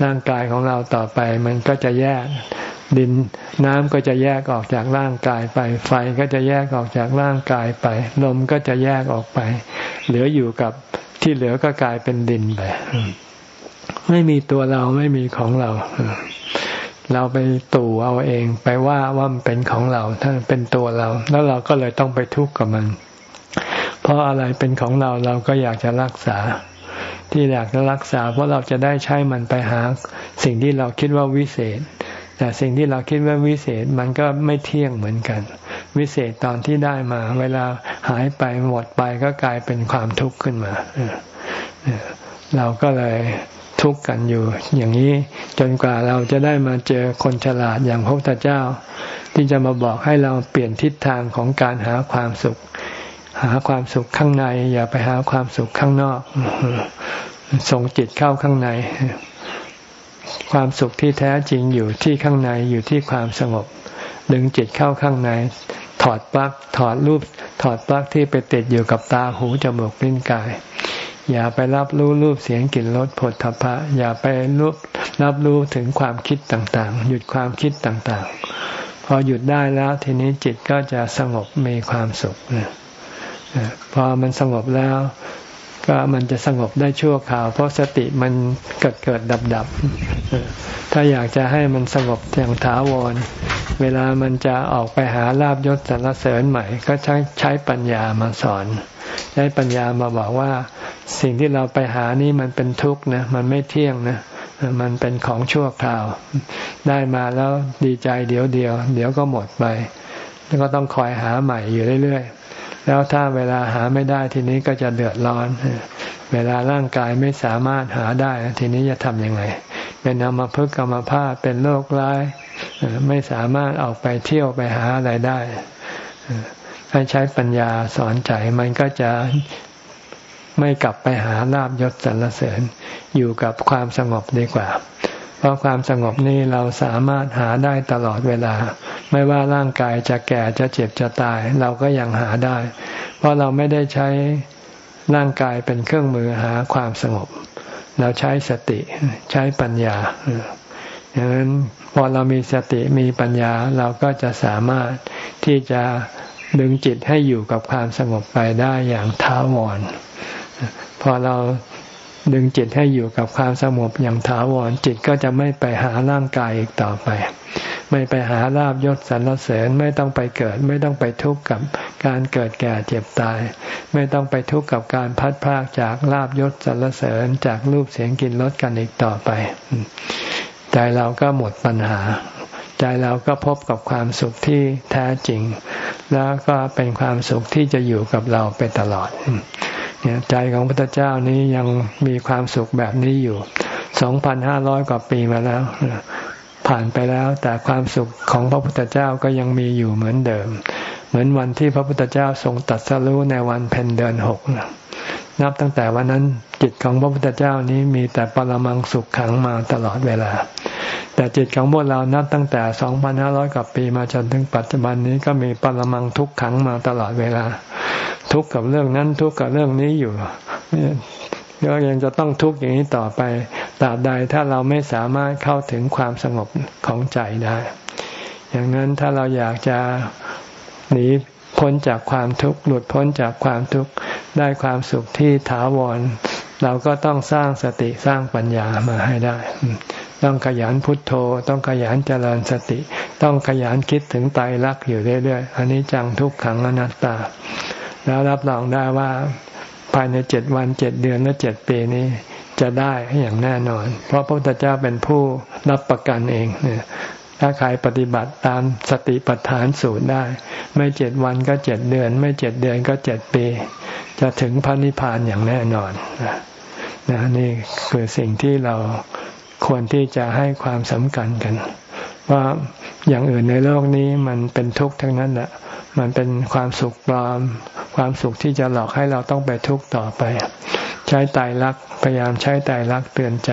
ร่างกายของเราต่อไปมันก็จะแยกดินน้ำก็จะแยกออกจากร่างกายไป ไฟก็จะแยกออกจากร่างกายไป ลมก็จะแยกออกไป เหลืออยู่กับที่เหลือก็กลายเป็นดินไปไม่มีตัวเราไม่มีของเรา เราไปตู่เอาเองไปว่าว่ามันเป็นของเราถ้าเป็นตัวเรา แล้วเราก็เลยต้องไปทุกข์กับมัน เพราะอะไรเป็นของเราเราก็อยากจะรักษา ที่อยากจะรักษา เพราะเราจะได้ใช้มันไปหา สิ่งที่เราคิดว่าวิเศษ แต่สิ่งที่เราคิดว่าวิเศษมันก็ไม่เที่ยงเหมือนกัน วิเศษตอนที่ได้มา เวลาหายไปหมดไปก็กลายเป็นความทุกข์ขึ้นมาเราก็เลย ทุกข์กันอยู่ อย่างนี้จนกว่าเราจะได้มาเจอคนฉลาดอย่างพระพุทธเจ้า ที่จะมาบอกให้เราเปลี่ยนทิศทางของการหาความสุข หาความสุขข้างใน อย่าไปหาความสุขข้างนอกส่งจิตเข้าข้างใน ความสุขที่แท้จริงอยู่ที่ข้างในอยู่ที่ความสงบ ดึงจิตเข้าข้างใน ถอดปลั๊กถอดรูป ถอดปลั๊กที่ไปติดอยู่กับตาหูจมูกลิ้นกาย อย่าไปรับรู้รูปเสียงกลิ่นรสผลทพะ อย่าไปรับรับรู้ถึงความคิดต่างๆ หยุดความคิดต่างๆ พอหยุดได้แล้วทีนี้จิตก็จะสงบมีความสุขนะพอมันสงบแล้ว ก็มันจะสงบได้ชั่วคราว เพราะสติมันเกิดเกิดดับดับถ้าอยากจะให้มันสงบอย่างถาวร เวลามันจะออกไปหาลาบยศสรรเสริญใหม่ ก็ใช้ใช้ปัญญามาสอน ใช้ปัญญามาบอกว่า สิ่งที่เราไปหานี่มันเป็นทุกข์นะมันไม่เที่ยงนะมันเป็นของชั่วคราว ได้มาแล้วดีใจเดี๋ยวเดียว เดี๋ยวก็หมดไป แล้วก็ต้องคอยหาใหม่อยู่เรื่อยๆ แล้วถ้าเวลาหาไม่ได้ทีนี้ก็จะเดือดร้อน เวลาร่างกายไม่สามารถหาได้ ทีนี้จะทำยังไง เป็นอมภพกรรมภาพเป็นโรคร้าย ไม่สามารถออกไปเที่ยวไปหาอะไรได้ให้ใช้ปัญญาสอนใจมันก็จะไม่กลับไปหาลาบยศสรรเสริญ อยู่กับความสงบดีกว่า ราะความสงบนี้เราสามารถหาได้ตลอดเวลา ไม่ว่าร่างกายจะแก่จะเจ็บจะตาย เราก็ยังหาได้ เพราะเราไม่ได้ใช้ร่างกายเป็นเครื่องมือหาความสงบ เราใช้สติใช้ปัญญาดังนั้นพอเรามีสติมีปัญญาเราก็จะสามารถที่จะดึงจิตให้อยู่กับความสงบไปได้อย่างท้าวร พอเรา ดึงจิตให้อยู่กับความสงบอย่างถาวรจิตก็จะไม่ไปหาร่างกายอีกต่อไป ไม่ไปหาลาบยศสรรเสริญไม่ต้องไปเกิด ไม่ต้องไปทุกข์กับการเกิดแก่เจ็บตาย ไม่ต้องไปทุกข์กับการพัดพากจากลาบยศสรรเสริญจากรูปเสียงกลิ่นรสกันอีกต่อไป ใจเราก็หมดปัญหา ใจเราก็พบกับความสุขที่แท้จริง แล้วก็เป็นความสุขที่จะอยู่กับเราไปตลอด เนี่ยใจของพระพุทธเจ้านี้ยังมีความสุขแบบนี้อยู่สองพันห้าร้อยกว่าปีมาแล้ว ผ่านไปแล้วแต่ความสุขของพระพุทธเจ้าก็ยังมีอยู่เหมือนเดิม เหมือนวันที่พระพุทธเจ้าทรงตัดสรู้ในวันเพ็ญเดือนหกนะ นับตั้งแต่วันนั้นจิตของพระพุทธเจ้านี้มีแต่ปรมังสุขขังมาตลอดเวลา แต่จิตของพวกเรานับตั้งแต่สองพันห้าร้อยกว่าปีมาจนถึงปัจจุบันนี้ก็มีปรมังทุกขังมาตลอดเวลา ทุกข์กับเรื่องนั้นทุกข์กับเรื่องนี้อยู่ก็ยังจะต้องทุกข์อย่างนี้ต่อไปตราบใดถ้าเราไม่สามารถเข้าถึงความสงบของใจได้ อย่างนั้นถ้าเราอยากจะหนี พ้นจากความทุกข์หลุดพ้นจากความทุกข์ได้ความสุขที่ถาวร เราก็ต้องสร้างสติสร้างปัญญามาให้ได้ ต้องขยันพุทโธ ต้องขยันเจริญสติ ต้องขยันคิดถึงไตรลักษณ์อยู่เรื่อยๆอันนี้จังทุกขังอนัตตา แล้วรับรองได้ว่าภายในเจ็ดวันเจ็ดเดือนและเจ็ดปีนี้จะได้อย่างแน่นอน เพราะพระพุทธเจ้าเป็นผู้รับประกันเองเนี่ย ถ้าใครปฏิบัติตามสติปัฏฐานสูตรได้ ไม่เจ็ดวันก็เจ็ดเดือน ไม่เจ็ดเดือนก็เจ็ดปี จะถึงพระนิพพานอย่างแน่นอนนะนี่คือสิ่งที่เราควรที่จะให้ความสำคัญกัน ว่าอย่างอื่นในโลกนี้มันเป็นทุกข์ทั้งนั้นแหละมันเป็นความสุขปลอม ความสุขที่จะหลอกให้เราต้องไปทุกข์ต่อไป ใช้ไตรลักพยายามใช้ไตรลักเตือนใจ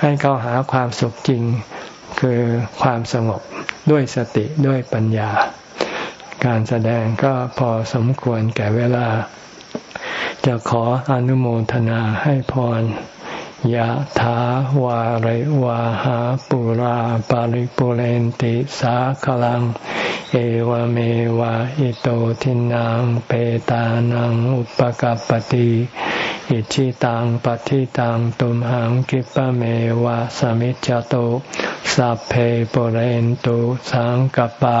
ให้เขาหาความสุขจริง คือความสงบด้วยสติด้วยปัญญา การแสดงก็พอสมควรแก่เวลา จะขออนุโมทนาให้พร ยะถาวาริวาหาปุราปาริปุเรนติสาขลัง เอวเมวะอิโตทินังเปตานังอุปกัรปติอิชิตังปฏิตังตุมหังกิปะเมวะสมิจจโตสัพเพปุเรนตุสังกปา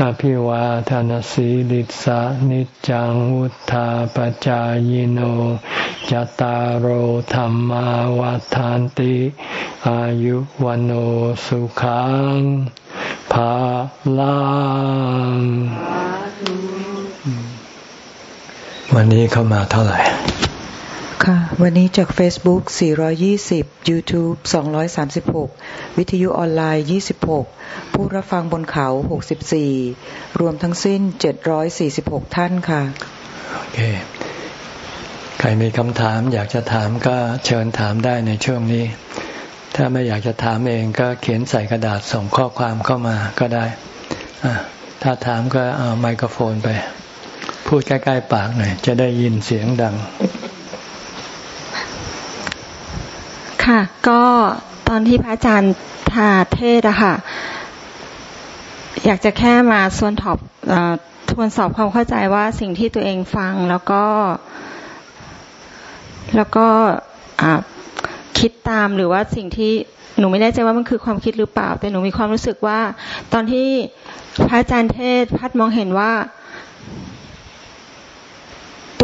อภิวาทานสีลิสานิจังวุธาปจายโนจตารโหธรรมาวาทานติ อายุวันโอสุขังภาลังวันนี้เข้ามาเท่าไหร่ วันนี้จาก Facebook 420 YouTube 236 วิทยุออนไลน์ 26 ผู้รับฟังบนเขา 64 รวมทั้งสิ้น 746 ท่านค่ะ โอเค ใครมีคำถามอยากจะถามก็เชิญถามได้ในช่วงนี้ ถ้าไม่อยากจะถามเองก็เขียนใส่กระดาษส่งข้อความเข้ามาก็ได้ ถ้าถามก็เอาไมโครโฟนไป พูดใกล้ ๆ ปากหน่อย จะได้ยินเสียงดัง ค่ะ ก็ตอนที่พระอาจารย์ทาเทศอะค่ะ อยากจะแค่มาส่วนถอบทวนสอบความเข้าใจว่าสิ่งที่ตัวเองฟังแล้วก็ แล้วก็คิดตามหรือว่าสิ่งที่หนูไม่แน่ใจว่ามันคือความคิดหรือเปล่า แต่หนูมีความรู้สึกว่า ตอนที่พระอาจารย์เทศพัดมองเห็นว่า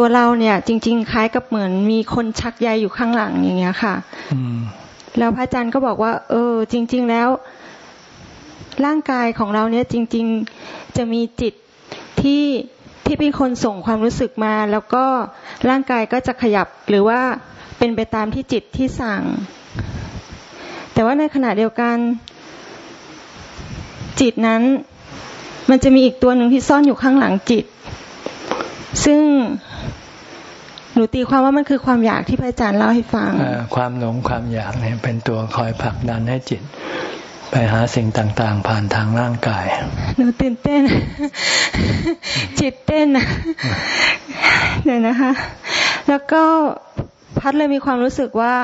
ตัวเราเนี่ย จริง ๆ คล้ายกับเหมือนมีคนชักใยอยู่ข้างหลังอย่างเงี้ยค่ะแล้วพระอาจารย์ก็บอกว่า เออ จริง ๆ แล้ว ร่างกายของเราเนี่ย จริง ๆ จะมีจิตที่ที่เป็นคนส่งความรู้สึกมา แล้วก็ร่างกายก็จะขยับหรือว่าเป็นไปตามที่จิตที่สั่ง แต่ว่าในขณะเดียวกัน จิตนั้น มันจะมีอีกตัวหนึ่งที่ซ่อนอยู่ข้างหลังจิต ซึ่งห นูตีความว่ามันคือความอยากที่พระอาจารย์เล่าให้ฟังความหลงความอยากเนี่ยเป็นตัวคอยผลักดันให้จิต ไปหาสิ่งต่างๆ ผ่านทางร่างกาย หนูตื่นเต้น จิตเต้นเดี๋ยวนะคะ แล้วก็พัดเลยมีความรู้สึกว่า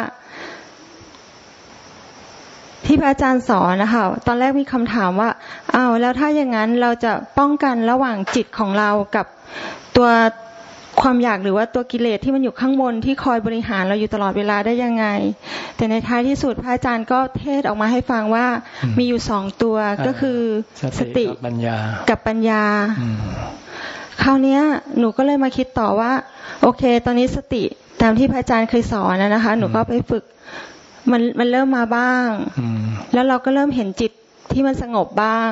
ที่พระอาจารย์สอนนะคะ ตอนแรกมีคำถามว่าอ้าวแล้วถ้าอย่างนั้นเราจะป้องกันระหว่างจิตของเรากับตัว ความอยากหรือว่าตัวกิเลสที่มันอยู่ข้างบนที่คอยบริหารเราอยู่ตลอดเวลาได้ยังไง แต่ในท้ายที่สุดพระอาจารย์ก็เทศออกมาให้ฟังว่ามีอยู่สองตัวก็คือสติกับปัญญากับปัญญาคราวนี้หนูก็เลยมาคิดต่อว่า โอเค ตอนนี้สติตามที่พระอาจารย์เคยสอนนะคะ หนูก็ไปฝึกมันมันเริ่มมาบ้าง แล้วเราก็เริ่มเห็นจิต ที่มันสงบบ้าง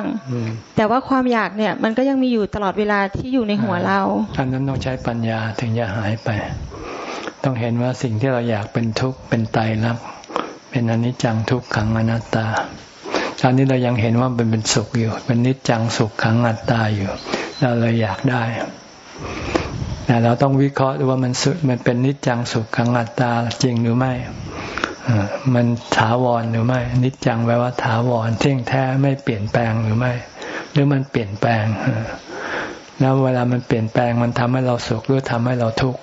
แต่ว่าความอยากเนี่ย มันก็ยังมีอยู่ตลอดเวลาที่อยู่ในหัวเราอันนั้นต้องใช้ปัญญาถึงจะหายไป ต้องเห็นว่าสิ่งที่เราอยากเป็นทุกข์เป็นไตรลักษณ์เป็นอนิจจังทุกขังอนัตตาตอนนี้เรายังเห็นว่าเป็นเป็นสุขอยู่ เป็นนิจจังสุขขังอนัตตาอยู่ เราเลยอยากได้แต่เราต้องวิเคราะห์ดูว่ามันสุดมันเป็นนิจจังสุขขังอนัตตาจริงหรือไม่ มันถาวรหรือไม่ นิจจังแปลว่าถาวรเที่ยงแท้ไม่เปลี่ยนแปลงหรือไม่ หรือมันเปลี่ยนแปลงแล้วเวลามันเปลี่ยนแปลงมันทำให้เราสุขหรือทำให้เราทุกข์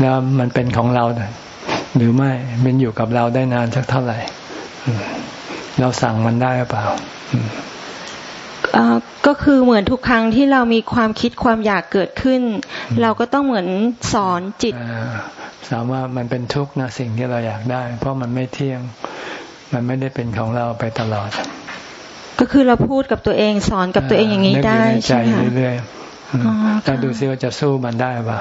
แล้วมันเป็นของเราหรือไม่มันอยู่กับเราได้นานสักเท่าไหร่เราสั่งมันได้หรือเปล่าก็คือเหมือนทุกครั้งที่เรามีความคิดความอยากเกิดขึ้น เราก็ต้องเหมือนสอนจิต สามว่ามันเป็นทุกข์นะสิ่งที่เราอยากได้ เพราะมันไม่เที่ยง มันไม่ได้เป็นของเราไปตลอด ก็คือเราพูดกับตัวเองสอนกับตัวเองอย่างนี้ได้ใช่ไหมเรื่อยๆแต่ดูซิว่าจะสู้มันได้เปล่า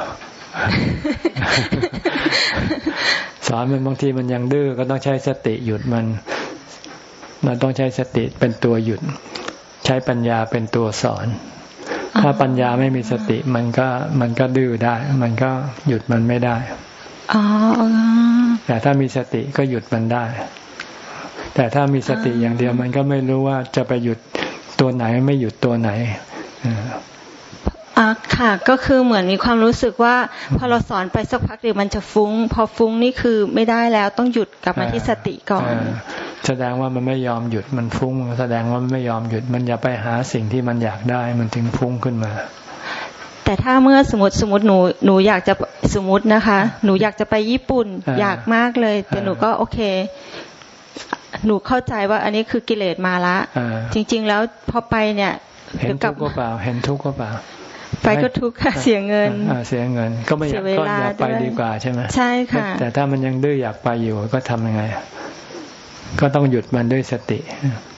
สอนมันบางทีมันยังดื้อก็ต้องใช้สติหยุดมัน มันต้องใช้สติเป็นตัวหยุด ใช้ปัญญาเป็นตัวสอน ถ้าปัญญาไม่มีสติมันก็มันก็ดื้อได้ มันก็หยุดมันไม่ได้ แต่ถ้ามีสติก็หยุดมันได้ แต่ถ้ามีสติอย่างเดียวมันก็ไม่รู้ว่าจะไปหยุดตัวไหนไม่หยุดตัวไหนอ่าค่ะ ก็คือเหมือนมีความรู้สึกว่า พอเราสอนไปสักพักเดี๋ยวมันจะฟุง้ง พอฟุ้งนี่คือไม่ได้แล้วต้องหยุดกลับมาที่สติก่อน แสดงว่ามันไม่ยอมหยุดมันฟุง้ง แสดงว่ามันไม่ยอมหยุดมันอย่าไปหาสิ่งที่มันอยากได้มันถึงฟุ้งขึ้นมา แต่ถ้าเมื่อสมมติสมมติหนูหนูอยากจะสมมตินะคะ หนูอยากจะไปญี่ปุ่น อยากมากเลย แต่หนูก็โอเค หนูเข้าใจว่าอันนี้คือกิเลสมาละจริง ๆ แล้วพอไปเนี่ยเห็นทุกข์ก็เปล่า เห็นทุกข์ก็เปล่าไปก็ทุกข์ค่ะเสียเงินเสียเงินก็ไม่อยากก็อยากไปดีกว่าใช่ไหมใช่ค่ะ แต่ถ้ามันยังดื้ออยากไปอยู่ก็ทำยังไง ก็ต้องหยุดมันด้วยสติ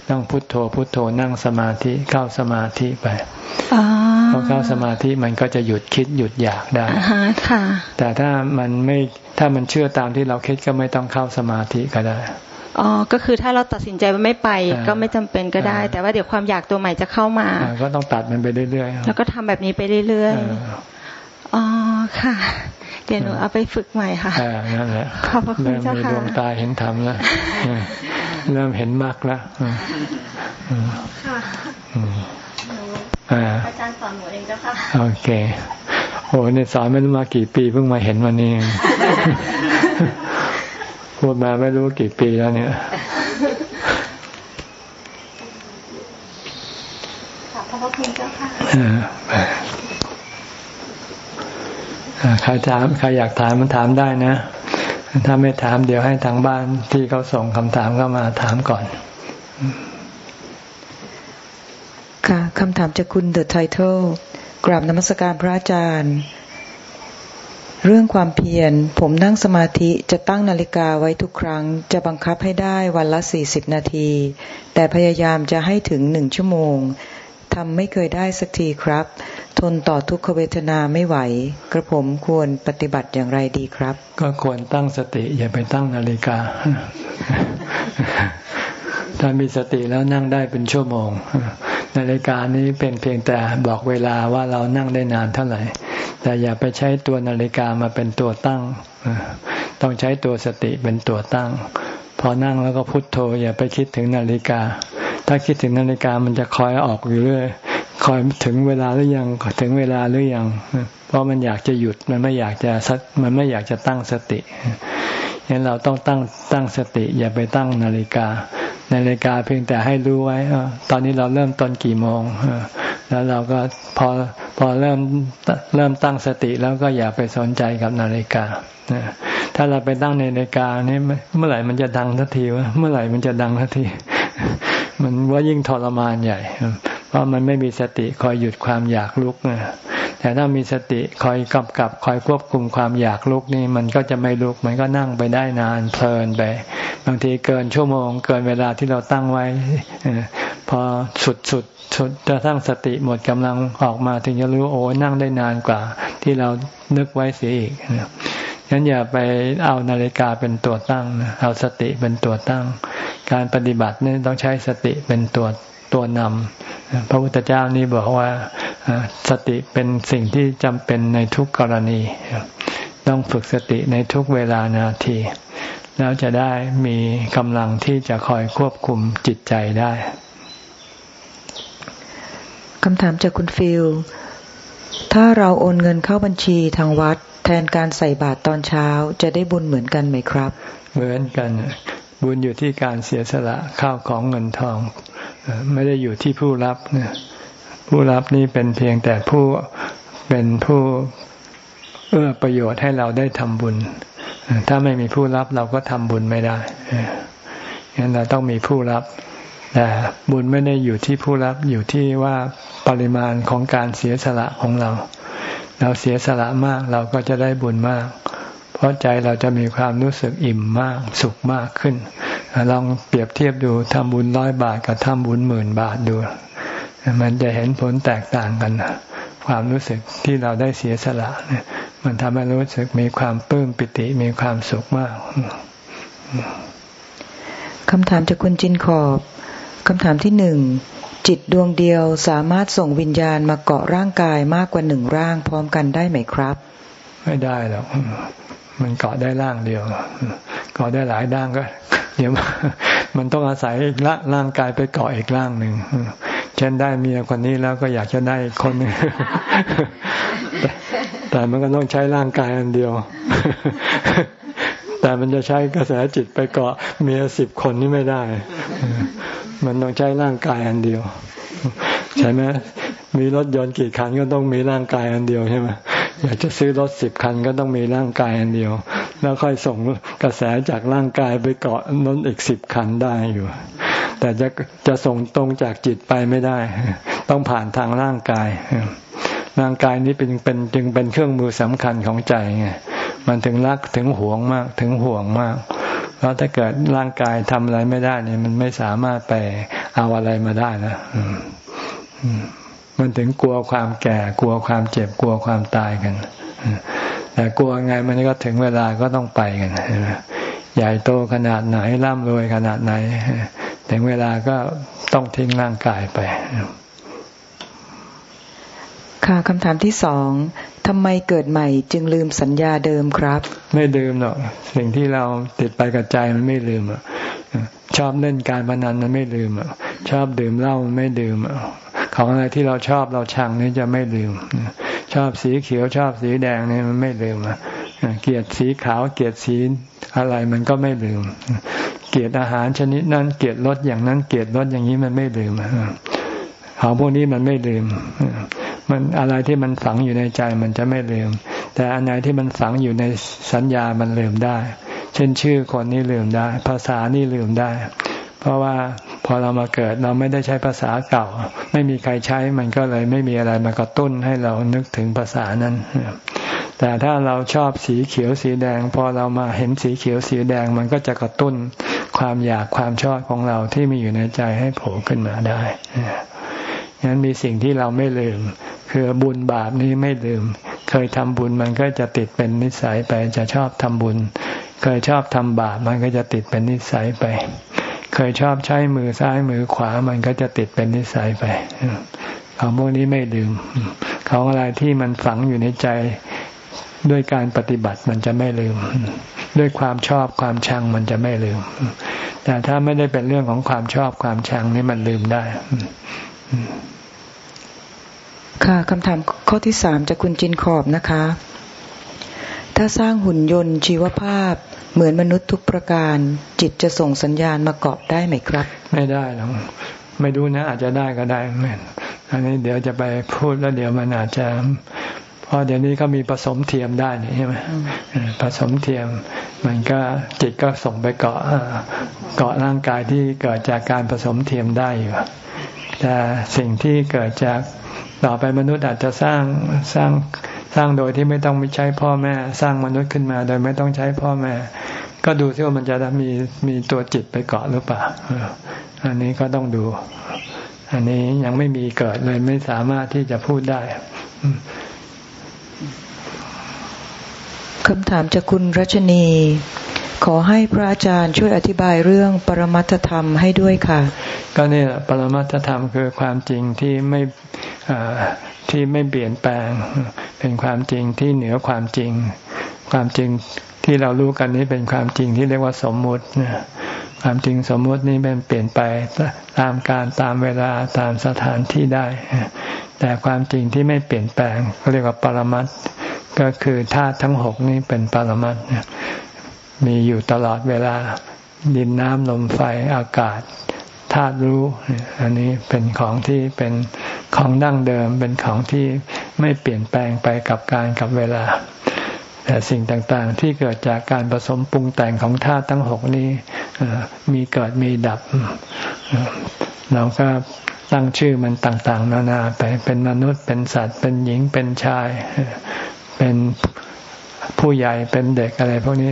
ต้องพุโทโธพุโทโธนั่งสมาธิเข้าสมาธิไปพอเข้าสมาธิมันก็จะหยุดคิดหยุดอยากได้แต่ถ้ามันไม่ถ้ามันเชื่อตามที่เราคิดก็ไม่ต้องเข้าสมาธิก็ได้อ๋อ ก็คือถ้าเราตัดสินใจว่าไม่ไปก็ไม่จำเป็นก็ได้ แต่ว่าเดี๋ยวความอยากตัวใหม่จะเข้ามา ก็ต้องตัดมันไปเรื่อยๆ แล้วก็ทำแบบนี้ไปเรื่อยๆ อ๋อ ค่ะ เดี๋ยวหนูเอาไปฝึกใหม่ค่ะอ่านั่นแหละขอบพระคุณเจ้าค่ะเริ่มมีดวงตาเห็นธรรมแล้วเริ่มเห็นมากแล้วค่ะอาจารย์สอนหนูเองเจ้าค่ะโอเคโอ้เนี่ยสอนไม่รู้มากี่ปีเพิ่งมาเห็นวันนี้พูดมาไม่รู้กี่ปีแล้วเนี่ยขอบพระคุณเจ้าค่ะ ใครถามใครอยากถามมันถามได้นะ ถ้าไม่ถามเดี๋ยวให้ทางบ้านที่เขาส่งคำถามเข้ามาถามก่อน ค่ะคำถามจากคุณ The Title กราบนมัสการพระอาจารย์ เรื่องความเพียร ผมนั่งสมาธิจะตั้งนาฬิกาไว้ทุกครั้ง จะบังคับให้ได้วันละสี่สิบนาที แต่พยายามจะให้ถึงหนึ่งชั่วโมงทำไม่เคยได้สักทีครับ ทนต่อทุกขเวทนาไม่ไหว กระผมควรปฏิบัติอย่างไรดีครับ ก็ควรตั้งสติอย่าไปตั้งนาฬิกา ถ้ามีสติแล้วนั่งได้เป็นชั่วโมง นาฬิกานี้เป็นเพียงแต่บอกเวลาว่าเรานั่งได้นานเท่าไหร่ แต่อย่าไปใช้ตัวนาฬิกามาเป็นตัวตั้ง ต้องใช้ตัวสติเป็นตัวตั้ง พอนั่งแล้วก็พุโทโธ อย่าไปคิดถึงนาฬิกา ถ้าคิดถึงนาฬิกามันจะคอยออกอยู่เรื่อย คอยถึงเวลาหรือยังถึงเวลาหรือยังเพราะมันอยากจะหยุดมันไม่อยากจะมันไม่อยากจะตั้งสติงั้นเราต้องตั้งตั้งสติ อย่าไปตั้งนาฬิกา นาฬิกาเพียงแต่ให้รู้ไว้ตอนนี้เราเริ่มต้นกี่โมงแล้วเราก็พอพอเริ่มเริ่มตั้งสติแล้วก็อย่าไปสนใจกับนาฬิกาถ้าเราไปตั้งนาฬิกานี่เมื่อไหร่มันจะดังทันทีวะเมื่อไหร่มันจะดังทันที มันว่ายิ่งทรมานใหญ่ เพราะมันไม่มีสติคอยหยุดความอยากลุกนะแต่ถ้ามีสติคอยกำกับคอยควบคุมความอยากลุกนี่มันก็จะไม่ลุกมันก็นั่งไปได้นานเพลินไป บางทีเกินชั่วโมง เกินเวลาที่เราตั้งไว้พอสุดสุดสุดจะตั้งสติหมดกำลังออกมาถึงจะรู้โอ้นั่งได้นานกว่า ที่เรานึกไว้เสียอีกงั้นอย่าไปเอานาฬิกาเป็นตัวตั้ง เอาสติเป็นตัวตั้ง การปฏิบัตินี่ต้องใช้สติเป็นตัว ตัวนำพระพุทธเจ้านี่บอกว่าสติเป็นสิ่งที่จำเป็นในทุกกรณี ต้องฝึกสติในทุกเวลานาที แล้วจะได้มีกำลังที่จะคอยควบคุมจิตใจได้คำถามจากคุณฟิลถ้าเราโอนเงินเข้าบัญชีทางวัด แทนการใส่บาตรตอนเช้าจะได้บุญเหมือนกันไหมครับ เหมือนกัน บุญอยู่ที่การเสียสละข้าวของเงินทอง ไม่ได้อยู่ที่ผู้รับเนี่ยผู้รับนี้เป็นเพียงแต่ผู้เป็นผู้เอื้อประโยชน์ให้เราได้ทำบุญ ถ้าไม่มีผู้รับเราก็ทำบุญไม่ได้งั้นเราต้องมีผู้รับ แต่บุญไม่ได้อยู่ที่ผู้รับอยู่ที่ว่าปริมาณของการเสียสละของเรา เราเสียสละมากเราก็จะได้บุญมาก เพราะใจเราจะมีความรู้สึกอิ่มมากสุขมากขึ้น ลองเปรียบเทียบดูทำบุญร้อยบาทกับทำบุญหมื่นบาทดู มันจะเห็นผลแตกต่างกัน ความรู้สึกที่เราได้เสียสละเนี่ยมันทำให้รู้สึกมีความปลื้มปิติมีความสุขมากคำถามจากคุณจินขอบคำถามที่หนึ่งจิตดวงเดียวสามารถส่งวิญญาณมาเกาะร่างกายมากกว่าหนึ่งร่างพร้อมกันได้ไหมครับ ไม่ได้หรอก มันเกาะได้ร่างเดียวเกาะได้หลายร่างก็ เดี๋ยวมันต้องอาศัยร่างกายไปเกาะอีกร่างหนึ่งฉันได้เมียคนนี้แล้วก็อยากจะได้คนนึงแต่มันก็ต้องใช้ร่างกายอันเดียว แต่มันจะใช้กระแสจิตไปเกาะเมียสิบคนนี่ไม่ได้ มันต้องใช้ร่างกายอันเดียว ใช่ไหมมีรถยนต์กี่คันก็ต้องมีร่างกายอันเดียวใช่ไหม อยากจะซื้อรถสิบคันก็ต้องมีร่างกายอันเดียว แล้วค่อยส่งกระแสจากร่างกายไปเกาะน้นอีกสิบคันได้อยู่ แต่จะจะส่งตรงจากจิตไปไม่ได้ ต้องผ่านทางร่างกายร่างกายนี้เป็นเป็นจึงเป็นเครื่องมือสำคัญของใจไงมันถึงรักถึงห่วงมากถึงห่วงมากเพราะถ้าเกิดร่างกายทำอะไรไม่ได้เนี่ยมันไม่สามารถไปเอาอะไรมาได้นะ มันถึงกลัวความแก่ กลัวความเจ็บ กลัวความตายกัน แต่กลัวไงมันก็ถึงเวลาก็ต้องไปกันใหญ่โตขนาดไหนร่ำรวยขนาดไหน ถึงเวลาก็ต้องทิ้งร่างกายไปค่ะคำถามที่สองทำไมเกิดใหม่จึงลืมสัญญาเดิมครับ ไม่ลืมหรอกสิ่งที่เราติดไปกับใจมันไม่ลืมอะชอบเล่นการพนันมันไม่ลืมอะชอบดื่มเหล้ามันไม่ลืมอะ ของอะไรที่เราชอบเราชังนี่จะไม่ลืม ชอบสีเขียวชอบสีแดงนี่มันไม่ลืมเกลียดสีขาวเกลียดสีอะไรมันก็ไม่ลืม เกลียดอาหารชนิดนั้นเกลียดรสอย่างนั้นเกลียดรสอย่างนี้มันไม่ลืมของพวกนี้มันไม่ลืม มันอะไรที่มันฝังอยู่ในใจมันจะไม่ลืม แต่อันไหนที่มันฝังอยู่ในสัญญามันลืมได้ เช่นชื่อคนนี่ลืมได้ ภาษานี่ลืมได้ เพราะว่า พอเรามาเกิดเราไม่ได้ใช้ภาษาเก่า ไม่มีใครใช้มันก็เลยไม่มีอะไรมากระตุ้นให้เรานึกถึงภาษานั้น แต่ถ้าเราชอบสีเขียวสีแดง พอเรามาเห็นสีเขียวสีแดงมันก็จะกระตุ้นความอยากความชอบของเราที่มีอยู่ในใจให้โผล่ขึ้นมาได้งั้นมีสิ่งที่เราไม่ลืม คือบุญบาปนี้ไม่ลืม เคยทำบุญมันก็จะติดเป็นนิสัยไปจะชอบทำบุญ เคยชอบทำบาปมันก็จะติดเป็นนิสัยไป เคยชอบใช้มือซ้ายมือขวา มันก็จะติดเป็นนิสัยไปของพวกนี้ไม่ลืม ของอะไรที่มันฝังอยู่ในใจด้วยการปฏิบัติมันจะไม่ลืม ด้วยความชอบความชังมันจะไม่ลืม แต่ถ้าไม่ได้เป็นเรื่องของความชอบความชังนี่มันลืมได้ ค่ะคำถามข้อที่สามจากคุณจินขอบนะคะ ถ้าสร้างหุ่นยนต์ชีวภาพ เหมือนมนุษย์ทุกประการ จิตจะส่งสัญญาณมาเกาะได้ไหมครับ ไม่ได้หรอกไม่ดูนะอาจจะได้ก็ได้แม่อันนี้เดี๋ยวจะไปพูดแล้วเดี๋ยวมันอาจจะพราะเดี๋ยวนี้ก็มีผสมเทียมได้นี่ใช่ไหมผสมเทียม มันก็จิตก็ส่งไปเกาะเกาะร่างกายที่เกิดจากการผสมเทียมได้อยู่แต่สิ่งที่เกิดจากต่อไปมนุษย์อาจจะสร้างสร้าง สร้างโดยที่ไม่ต้องใช้พ่อแม่ สร้างมนุษย์ขึ้นมา โดยไม่ต้องใช้พ่อแม่ ก็ดูที่ว่ามันจะมีมีตัวจิตไปเกาะหรือเปล่าอันนี้ก็ต้องดู อันนี้ยังไม่มีเกิดเลยไม่สามารถที่จะพูดได้คำถามจากคุณรัชนี ขอให้พระอาจารย์ช่วยอธิบายเรื่องปรมัตธรรมให้ด้วยค่ะ ก็นี่แหละปรมัตธรรมคือความจริงที่ไม่ ที่ไม่เปลี่ยนแปลง เป็นความจริงที่เหนือความจริง ความจริงที่เรารู้กันนี้เป็นความจริงที่เรียกว่าสมมุติความจริงสมมุตินี้เป็นเปลี่ยนไปตามการตามเวลาตามสถานที่ได้ แต่ความจริงที่ไม่เปลี่ยนแปลงเขาเรียกว่าปรมัตก็คือธาตุทั้งหกนี้เป็นปรมัตมีอยู่ตลอดเวลาดินน้ำลมไฟอากาศ ธาตุรู้ อันนี้เป็นของที่เป็นของดั้งเดิม เป็นของที่ไม่เปลี่ยนแปลงไปกับการกับเวลา แต่สิ่งต่างๆ ที่เกิดจากการผสมปรุงแต่งของธาตุทั้งหกนี้มีเกิดมีดับ เราก็ตั้งชื่อมันต่าง ๆ นานาไปเป็นมนุษย์เป็นสัตว์ เป็นหญิงเป็นชาย เป็น ผู้ใหญ่เป็นเด็กอะไรพวกนี้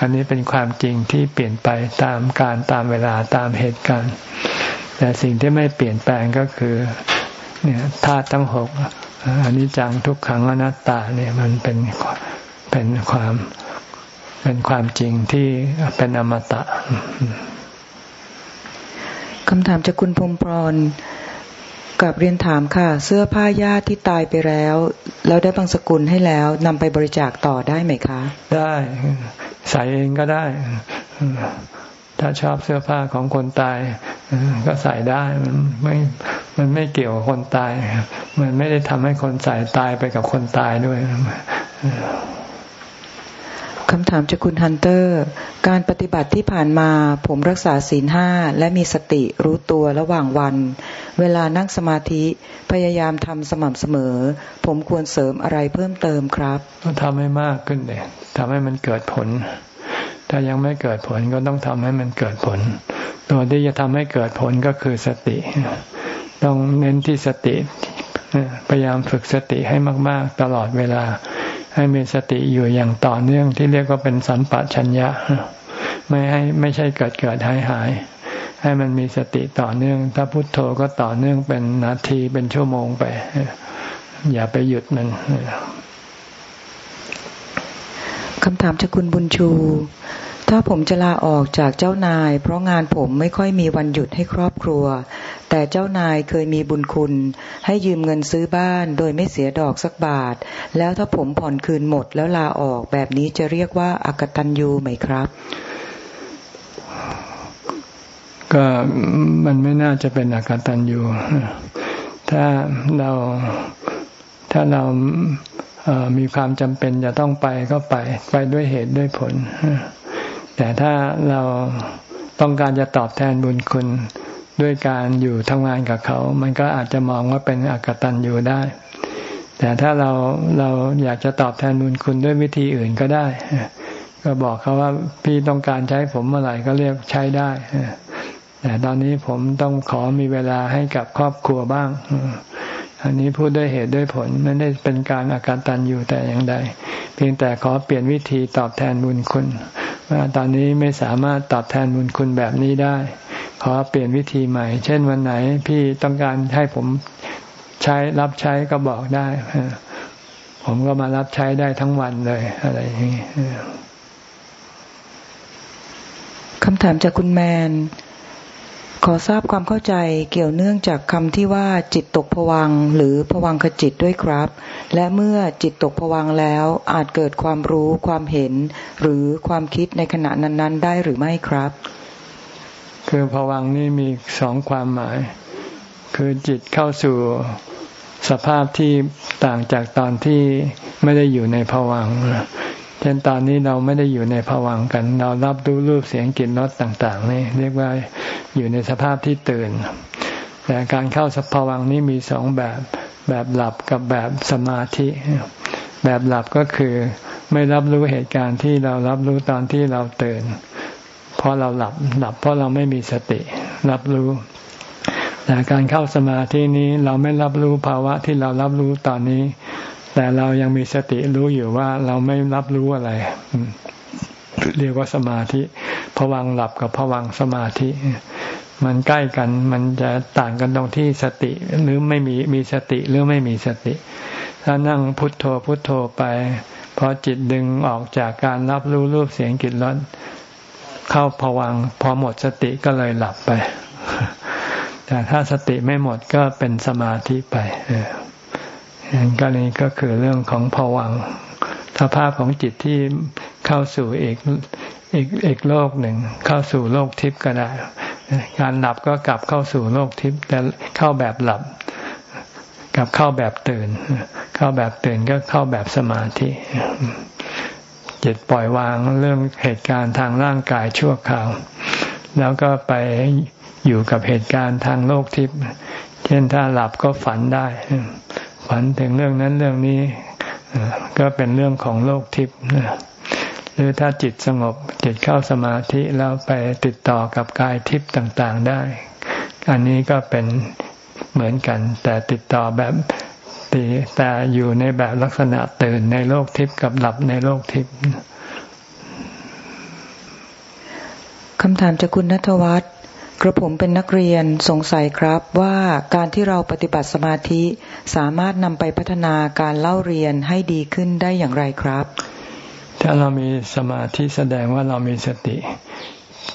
อันนี้เป็นความจริงที่เปลี่ยนไปตามการตามเวลาตามเหตุการณ์ แต่สิ่งที่ไม่เปลี่ยนแปลงก็คือเนี่ยธาตุทั้งหกอันนี้จังทุกขังอนัตตาเนี่ยมันเป็นเป็นความเป็นความจริงที่เป็นอมตะคำถามจากคุณพรมพร กับเรียนถามค่ะ เสื้อผ้าญาติที่ตายไปแล้ว แล้วได้บางสกุลให้แล้วนำไปบริจาคต่อได้ไหมคะ ได้ใส่เองก็ได้ ถ้าชอบเสื้อผ้าของคนตาย ก็ใส่ได้มันไม่มันไม่เกี่ยวกับคนตาย มันไม่ได้ทำให้คนใส่ตายไปกับคนตายด้วย คำถามจากคุณฮันเตอร์ การปฏิบัติที่ผ่านมาผมรักษาศีลห้าและมีสติรู้ตัวระหว่างวัน เวลานั่งสมาธิพยายามทำสม่ำเสมอ ผมควรเสริมอะไรเพิ่มเติมครับต้องทำให้มากขึ้นเลยทำให้มันเกิดผล ถ้ายังไม่เกิดผลก็ต้องทำให้มันเกิดผล ตัวที่จะทำให้เกิดผลก็คือสติ ต้องเน้นที่สติ พยายามฝึกสติให้มาก ๆ ตลอดเวลา ให้มีสติอยู่อย่างต่อเนื่องที่เรียกว่าเป็นสัมปชัญญะ ไม่ให้ไม่ใช่เกิดเกิดหายหาย ให้มันมีสติต่อเนื่อง ถ้าพุโทโธก็ต่อเนื่องเป็นนาทีเป็นชั่วโมงไป อย่าไปหยุดมันคำถามจากคุณบุญชู ถ้าผมจะลาออกจากเจ้านาย เพราะงานผมไม่ค่อยมีวันหยุดให้ครอบครัว แต่เจ้านายเคยมีบุญคุณ ให้ยืมเงินซื้อบ้านโดยไม่เสียดอกสักบาท แล้วถ้าผมผ่อนคืนหมดแล้วลาออกแบบนี้จะเรียกว่าอากตันยูไหมครับ ก็มันไม่น่าจะเป็นอากตันยูถ้าเราถ้าเรามีความจำเป็นจะต้องไปก็ไปไปด้วยเหตุด้วยผล แต่ถ้าเราต้องการจะตอบแทนบุญคุณ ด้วยการอยู่ทำงานกับเขา มันก็อาจจะมองว่าเป็นอกตันอยู่ได้ แต่ถ้าเราเราอยากจะตอบแทนบุญคุณด้วยวิธีอื่นก็ได้ ก็บอกเขาว่าพี่ต้องการใช้ผมเมื่อไหร่ก็เรียกใช้ได้ แต่ตอนนี้ผมต้องขอมีเวลาให้กับครอบครัวบ้าง อันนี้พูดด้วยเหตุด้วยผลไม่ได้เป็นการอาการตันอยู่แต่อย่างใด เพียงแต่ขอเปลี่ยนวิธีตอบแทนบุญคุณว่าตอนนี้ไม่สามารถตอบแทนบุญคุณแบบนี้ได้ ขอเปลี่ยนวิธีใหม่ เช่นวันไหนพี่ต้องการให้ผมใช้รับใช้ก็บอกได้ ผมก็มารับใช้ได้ทั้งวันเลย อะไรอย่างนี้คำถามจากคุณแมน ขอทราบความเข้าใจเกี่ยวเนื่องจากคำที่ว่าจิตตกผวังหรือผวังขจิตด้วยครับ และเมื่อจิตตกผวังแล้วอาจเกิดความรู้ความเห็น หรือความคิดในขณะนั้น ๆ ได้หรือไม่ครับ คือผวังนี่มีสองความหมาย คือจิตเข้าสู่สภาพที่ต่างจากตอนที่ไม่ได้อยู่ในผวังเช่นตอนนี้เราไม่ได้อยู่ในภวังกัน เรารับรู้รูปเสียงกลิ่นรสต่าง ๆ นี่เรียกว่าอยู่ในสภาพที่ตื่น แต่การเข้าสภวังนี้มีสองแบบแบบหลับกับแบบสมาธิ แบบหลับก็คือไม่รับรู้เหตุการณ์ที่เรารับรู้ตอนที่เราตื่น ราะเราหลับหลับเพราะเราไม่มีสติรับรู้แต่การเข้าสมาธินี้เราไม่รับรู้ภาวะที่เรารับรู้ตอนนี้ แต่เรายังมีสติรู้อยู่ว่าเราไม่รับรู้อะไร เรียกว่าสมาธิผวังหลับกับผวังสมาธิ มันใกล้กันมันจะต่างกันตรงที่สติหรือไม่มีมีสติหรือไม่มีสติ ถ้านั่งพุทโธพุทโธไปพอจิตดึงออกจากการรับรู้รูปเสียงกลิ่นรส เข้าผวังพอหมดสติก็เลยหลับไป แต่ถ้าสติไม่หมดก็เป็นสมาธิไปก็นี้ก็คือเรื่องของผวังสภาพของจิตที่เข้าสู่เอกอีกอีกโลกหนึ่งเข้าสู่โลกทิพย์ก็ได้การหลับก็กลับเข้าสู่โลกทิพย์แต่เข้าแบบหลับ กลับเข้าแบบตื่น เข้าแบบตื่นก็เข้าแบบสมาธิ จิตปล่อยวางเรื่องเหตุการณ์ทางร่างกายชั่วคราว แล้วก็ไปอยู่กับเหตุการณ์ทางโลกทิพย์เช่นถ้าหลับก็ฝันได้ ฝันถึงเรื่องนั้นเรื่องนี้ก็เป็นเรื่องของโลกทิพย์หรือถ้าจิตสงบจิตเข้าสมาธิแล้วไปติดต่อกับกายทิพย์ต่างๆได้ อันนี้ก็เป็นเหมือนกัน แต่ติดต่อแบบ ตีแต่อยู่ในแบบลักษณะตื่นในโลกทิพย์กับหลับในโลกทิพย์คำถามจากคุณนัทวัฒน์กระผมเป็นนักเรียนสงสัยครับว่าการที่เราปฏิบัติสมาธิสามารถนำไปพัฒนาการเล่าเรียนให้ดีขึ้นได้อย่างไรครับ ถ้าเรามีสมาธิแสดงว่าเรามีสติ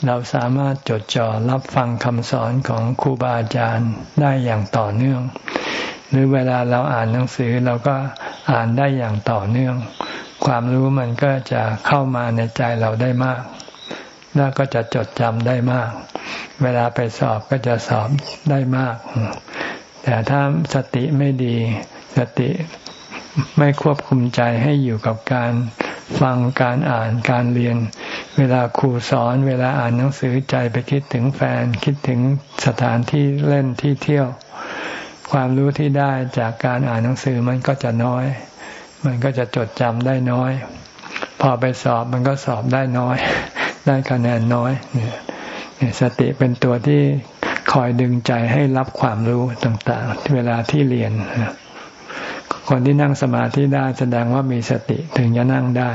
เราสามารถจดจ่อรับฟังคำสอนของครูบาอาจารย์ได้อย่างต่อเนื่อง หรือเวลาเราอ่านหนังสือเราก็อ่านได้อย่างต่อเนื่อง ความรู้มันก็จะเข้ามาในใจเราได้มากแล้วก็จะจดจำได้มาก เวลาไปสอบก็จะสอบได้มาก แต่ถ้าสติไม่ดี สติไม่ควบคุมใจให้อยู่กับการฟังการอ่านการเรียน เวลาครูสอน เวลาอ่านหนังสือใจไปคิดถึงแฟน คิดถึงสถานที่เล่นที่เที่ยว ความรู้ที่ได้จากการอ่านหนังสือมันก็จะน้อย มันก็จะจดจำได้น้อย พอไปสอบมันก็สอบได้น้อย ได้คะแนนน้อยเนี่ยสติเป็นตัวที่คอยดึงใจให้รับความรู้ต่างๆ เวลาที่เรียน คนที่นั่งสมาธิได้แสดงว่ามีสติถึงจะนั่งได้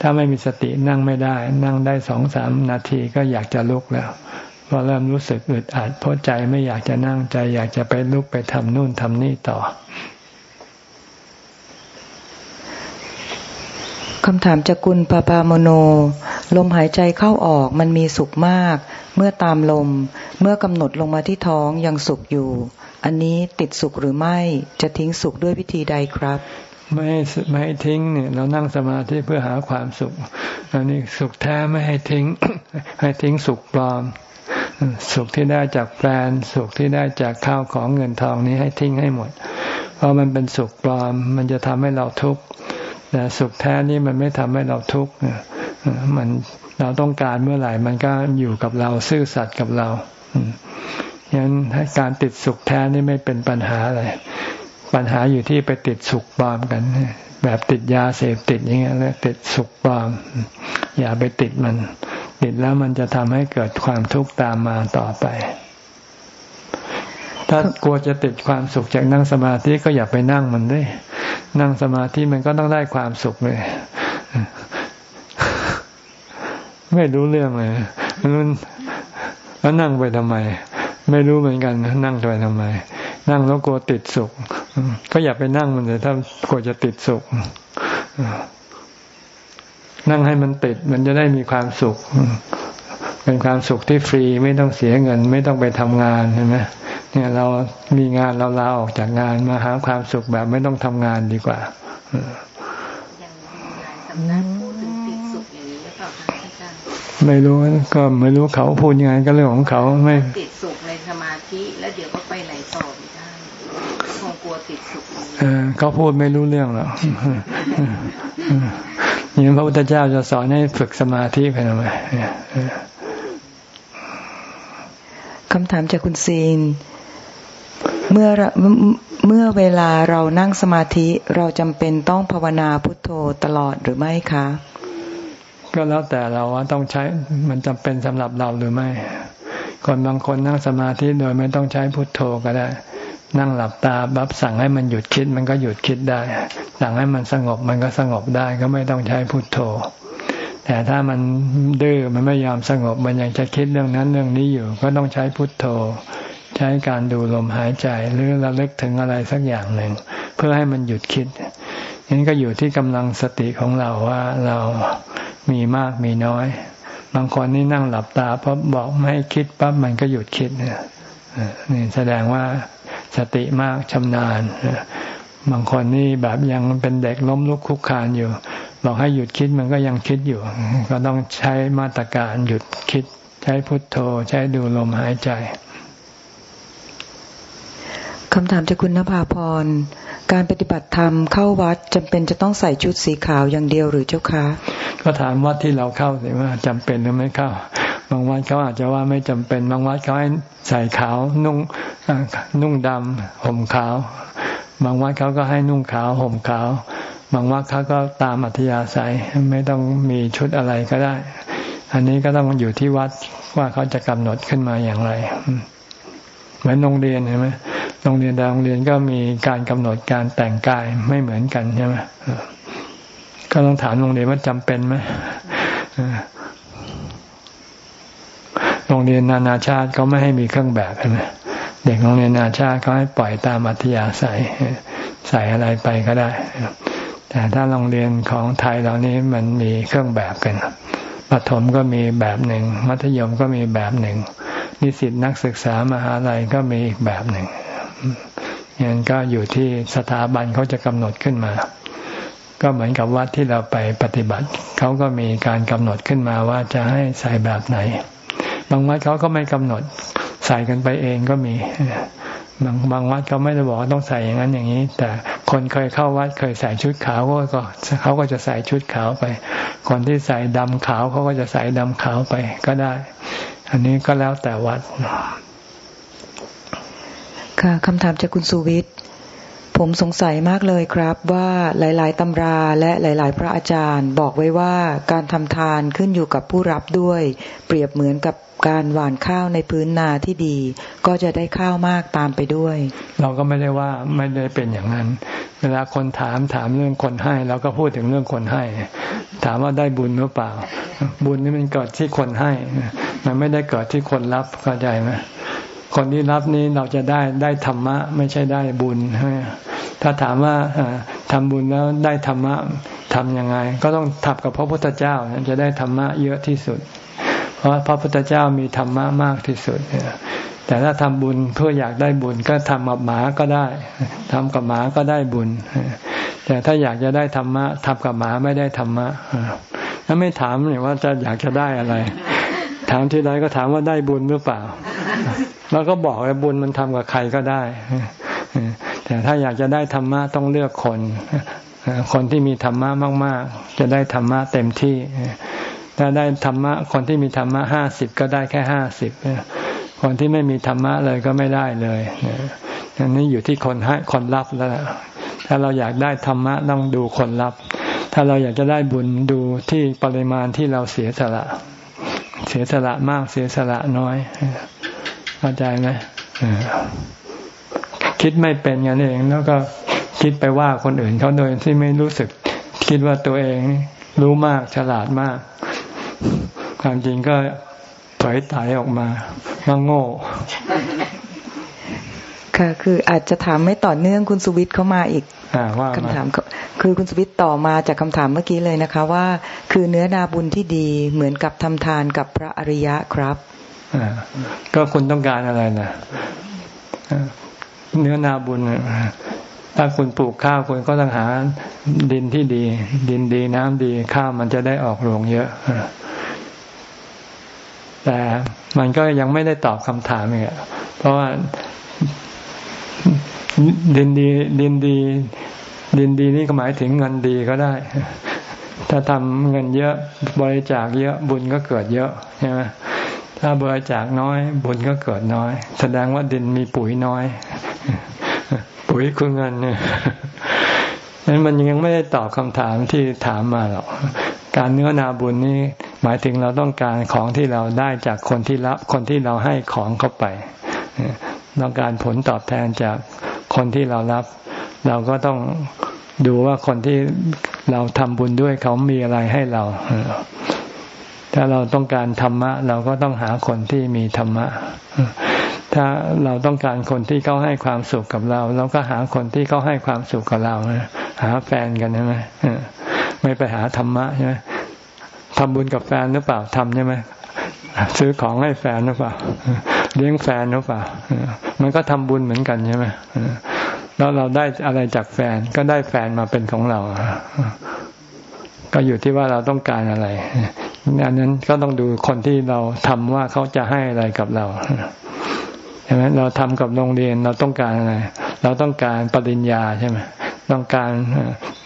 ถ้าไม่มีสตินั่งไม่ได้ นั่งได้สองสามนาทีก็อยากจะลุกแล้ว พอเริ่มรู้สึกอึดอัดเพราะใจไม่อยากจะนั่งใจ อยากจะไปลุกไปทำนู่นทำนี่ต่อคำถามจากคุณปาปาโมโน ลมหายใจเข้าออกมันมีสุขมาก เมื่อตามลม เมื่อกำหนดลงมาที่ท้องยังสุขอยู่ อันนี้ติดสุขหรือไม่จะทิ้งสุขด้วยวิธีใดครับ ไม่ให้ไม่ให้ทิ้งเนี่ยเรานั่งสมาธิเพื่อหาความสุข อันนี้สุขแท้ไม่ให้ทิ้ง ให้ทิ้งสุขปลอม สุขที่ได้จากแฟนสุขที่ได้จากข้าวของเงินทองนี้ให้ทิ้งให้หมด เพราะมันเป็นสุขปลอม มันจะทำให้เราทุกข์แต่สุขแท้นี่มันไม่ทำให้เราทุกข์มันเราต้องการเมื่อไหร่ มันก็อยู่กับเราซื่อสัตย์กับเราฉะนั้นการติดสุขแท้นี่ไม่เป็นปัญหาอะไรปัญหาอยู่ที่ไปติดสุขปลอมกันแบบติดยาเสพติดอย่างเงี้ยแล้วติดสุขปลอม อย่าไปติดมัน ติดแล้วมันจะทำให้เกิดความทุกข์ตามมาต่อไป ถ้ากลัวจะติดความสุขจากนั่งสมาธิก็อย่าไปนั่งมันด้วย นั่งสมาธิมันก็ต้องได้ความสุขเลย ไม่รู้เรื่องเลยมันแล้วนั่งไปทำไม ไม่รู้เหมือนกัน นั่งไปทำไม นั่งแล้วกลัวติดสุข ก็อย่าไปนั่งมันเลยถ้ากลัวจะติดสุข นั่งให้มันติดมันจะได้มีความสุข เป็นความสุขที่ฟรีไม่ต้องเสียเงิน ไม่ต้องไปทำงานเห็นไหมเนี่ยเรามีงานเราลาออกจากงานมาหาความสุขแบบไม่ต้องทำงานดีกว่าอย่างงานสำนักพูดถึงติดสุขอย่างนี้หรือเปล่าคะอาจารย์ไม่รู้ก็ไม่รู้เขาพูดยังไงก็เรื่องของเขาไม่ติดสุขในสมาธิแล้วเดี๋ยวก็ไปไหนต่อไม่ได้คงกลัวติดสุขเขาพูดไม่รู้เรื่องหรอก อย่างพระพุทธเจ้าจะสอนให้ฝึกสมาธิไปทำไมคำถามจากคุณซีน เมื่อเมื่อเวลาเรานั่งสมาธิเราจำเป็นต้องภาวนาพุทโธตลอดหรือไม่คะ ก็แล้วแต่เราว่าต้องใช้มันจำเป็นสำหรับเราหรือไม่คนบางคนนั่งสมาธิโดยไม่ต้องใช้พุทโธก็ได้ นั่งหลับตาบับสั่งให้มันหยุดคิดมันก็หยุดคิดได้ สั่งให้มันสงบมันก็สงบได้ก็ไม่ต้องใช้พุทโธ แต่ถ้ามันดื้อมันไม่ยอมสงบมันยังจะคิดเรื่องนั้นเรื่องนี้อยู่ ก็ต้องใช้พุทโธ ใช้การดูลมหายใจหรือระลึกถึงอะไรสักอย่างหนึ่ง เพื่อให้มันหยุดคิดนี้ก็อยู่ที่กำลังสติของเราว่าเรามีมากมีน้อย บางคนนี่นั่งหลับตาพอบอกไม่ให้คิดปั๊บมันก็หยุดคิดเนี่ยนี่แสดงว่า สติมากชำนาญบางคนนี่แบบยังเป็นเด็กล้มลุกคุกคานอยู่ บอกให้หยุดคิดมันก็ยังคิดอยู่ ก็ต้องใช้มาตรการหยุดคิด ใช้พุทโธ ใช้ดูลมหายใจคำถามจากคุณนภาพร การปฏิบัติธรรมเข้าวัดจำเป็นจะต้องใส่ชุดสีขาวอย่างเดียวหรือเจ้าคะ ก็ถามวัดที่เราเข้าสิว่าจำเป็นหรือไม่เข้า บางวัดเขาอาจจะว่าไม่จำเป็น บางวัดเขาให้ใส่ขาวนุ่งนุ่งดำห่มขาว บางวัดเขาก็ให้นุ่งขาวห่มขาว บางวัดเขาก็ตามอัธยาศัยไม่ต้องมีชุดอะไรก็ได้ อันนี้ก็ต้องอยู่ที่วัดว่าเขาจะกำหนดขึ้นมาอย่างไร เหมือนโรงเรียนเห็นไหมโรงเรียนแต่โรงเรียนก็มีการกำหนดการแต่งกายไม่เหมือนกันใช่ไหมก็ต้องถามโรงเรียนว่าจำเป็นไหม โรงเรียนนานาชาติเขาไม่ให้มีเครื่องแบบใช่ไหมเด็กโรงเรียนนานาชาติเขาให้ปล่อยตามอัธยาศัยใส่อะไรไปก็ได้ แต่ถ้าโรงเรียนของไทยเรานี้มันมีเครื่องแบบกันประถมก็มีแบบหนึ่ง มัธยมก็มีแบบหนึ่ง นิสิตนักศึกษามหาลัยก็มีอีกแบบหนึ่งยันก็อยู่ที่สถาบันเขาจะกำหนดขึ้นมา ก็เหมือนกับวัดที่เราไปปฏิบัติ เขาก็มีการกำหนดขึ้นมาว่าจะให้ใส่แบบไหน บางวัดเขาก็ไม่กำหนดใส่กันไปเองก็มีบางบางวัดเขาไม่ได้บอกว่าต้องใส่อย่างนั้นอย่างนี้ แต่คนเคยเข้าวัดเคยใส่ชุดขาวก็เขาก็จะใส่ชุดขาวไป คนที่ใส่ดำขาวเขาก็จะใส่ดำขาวไปก็ได้ อันนี้ก็แล้วแต่วัดค่ะคำถามจากคุณสุวิทย์ผมสงสัยมากเลยครับว่าหลาย ๆตำราและหลาย ๆ พระอาจารย์ บอกไว้ว่าการทำทานขึ้นอยู่กับผู้รับด้วย เปรียบเหมือนกับ การหว่านข้าวในพื้นนาที่ดี ก็จะได้ข้าวมากตามไปด้วย เราก็ไม่ได้ว่าไม่ได้เป็นอย่างนั้น เวลาคนถามถามเรื่องคนให้เราก็พูดถึงเรื่องคนให้ ถามว่าได้บุญหรือเปล่า บุญนี่มันเกิดที่คนให้ มันไม่ได้เกิดที่คนรับเข้าใจไหมคนที่รับนี้เราจะได้ได้ธรรมะ ไม่ใช่ได้บุญถ้าถามว่าทำบุญแล้วได้ธรรมะทำยังไง ก็ต้องทับกับพระพุทธเจ้าจะได้ธรรมะเยอะที่สุด ราะพระพุทธเจ้ามีธรรมะมากที่สุดแต่ถ้าทำบุญเพื่ออยากได้บุญก็ทำกับหมาก็ได้ทำกับหมาก็ได้บุญ แต่ถ้าอยากจะได้ธรรมะทำกับหมาไม่ได้ธรรมะแล้วไม่ถามเนี่ยว่าจะอยากจะได้อะไร ถามทีไรก็ถามว่าได้บุญหรือเปล่า แล้วก็บอกว่าบุญมันทำกับใครก็ได้แต่ถ้าอยากจะได้ธรรมะต้องเลือกคนคนที่มีธรรมะมาก ๆ จะได้ธรรมะเต็มที่ ถ้าได้ธรรมะ คนที่มีธรรมะห้าสิบก็ได้แค่ห้าสิบคนที่ไม่มีธรรมะเลยก็ไม่ได้เลยอันนี้อยู่ที่คนให้คนรับแล้วถ้าเราอยากได้ธรรมะต้องดูคนรับ ถ้าเราอยากจะได้บุญดูที่ปริมาณที่เราเสียสละ เสียสละมากเสียสละน้อยเข้าใจไหมคิดไม่เป็นกันเอง แล้วก็คิดไปว่าคนอื่นเขาโดยที่ไม่รู้สึก คิดว่าตัวเองรู้มากฉลาดมาก ความจริงก็ถอยตายออกมาว่าโง่ค่ะคืออาจจะถามไม่ต่อเนื่องคุณสุวิทย์เข้ามาอีกคำถามคือคุณสุวิทย์ต่อมาจากคำถามเมื่อกี้เลยนะคะ ว่า คือเนื้อนาบุญที่ดีเหมือนกับทำทานกับพระอริยะครับก็คุณต้องการอะไรนะเนื้อนาบุญ ถ้าคุณปลูกข้าวคุณก็ต้องหาดินที่ดี ดินดีน้ำดีข้าวมันจะได้ออกรวงเยอะแต่มันก็ยังไม่ได้ตอบคำถามอีกเพราะว่าดินดีดินดี ดินดีนี่ก็หมายถึงเงินดีก็ได้ ถ้าทำเงินเยอะบริจาคเยอะบุญก็เกิดเยอะใช่ไหมถ้าบริจาคน้อย บุญก็เกิดน้อย แสดงว่าดินมีปุ๋ยน้อย ปุ๋ยคือเงินเนี่ยนั้นมันยังไม่ได้ตอบคำถามที่ถามมาหรอก การเนื้อนาบุญนี่หมายถึงเราต้องการของที่เราได้จากคนที่รับคนที่เราให้ของเข้าไปต้องการผลตอบแทนจากคนที่เรารับ เราก็ต้องดูว่าคนที่เราทำบุญด้วยเขามีอะไรให้เรา ถ้าเราต้องการธรรมะ เราก็ต้องหาคนที่มีธรรมะ ถ้าเราต้องการคนที่เขาให้ความสุขกับเรา เราก็หาคนที่เขาให้ความสุขกับเราหาแฟนกันใช่ไหมไม่ไปหาธรรมะใช่ไหมทำบุญกับแฟนหรือเปล่าทำใช่ไหมซื้อของให้แฟนหรือเปล่าเลี้ยงแฟนหรือเปล่ามันก็ทำบุญเหมือนกันใช่ไหมแล้วเราได้อะไรจากแฟนก็ได้แฟนมาเป็นของเรา ก็อยู่ที่ว่าเราต้องการอะไรอันนั้นก็ต้องดูคนที่เราทำว่าเขาจะให้อะไรกับเรา ใช่ไหมเราทำกับโรงเรียนเราต้องการอะไรเราต้องการปริญญาใช่ไหมต้องการ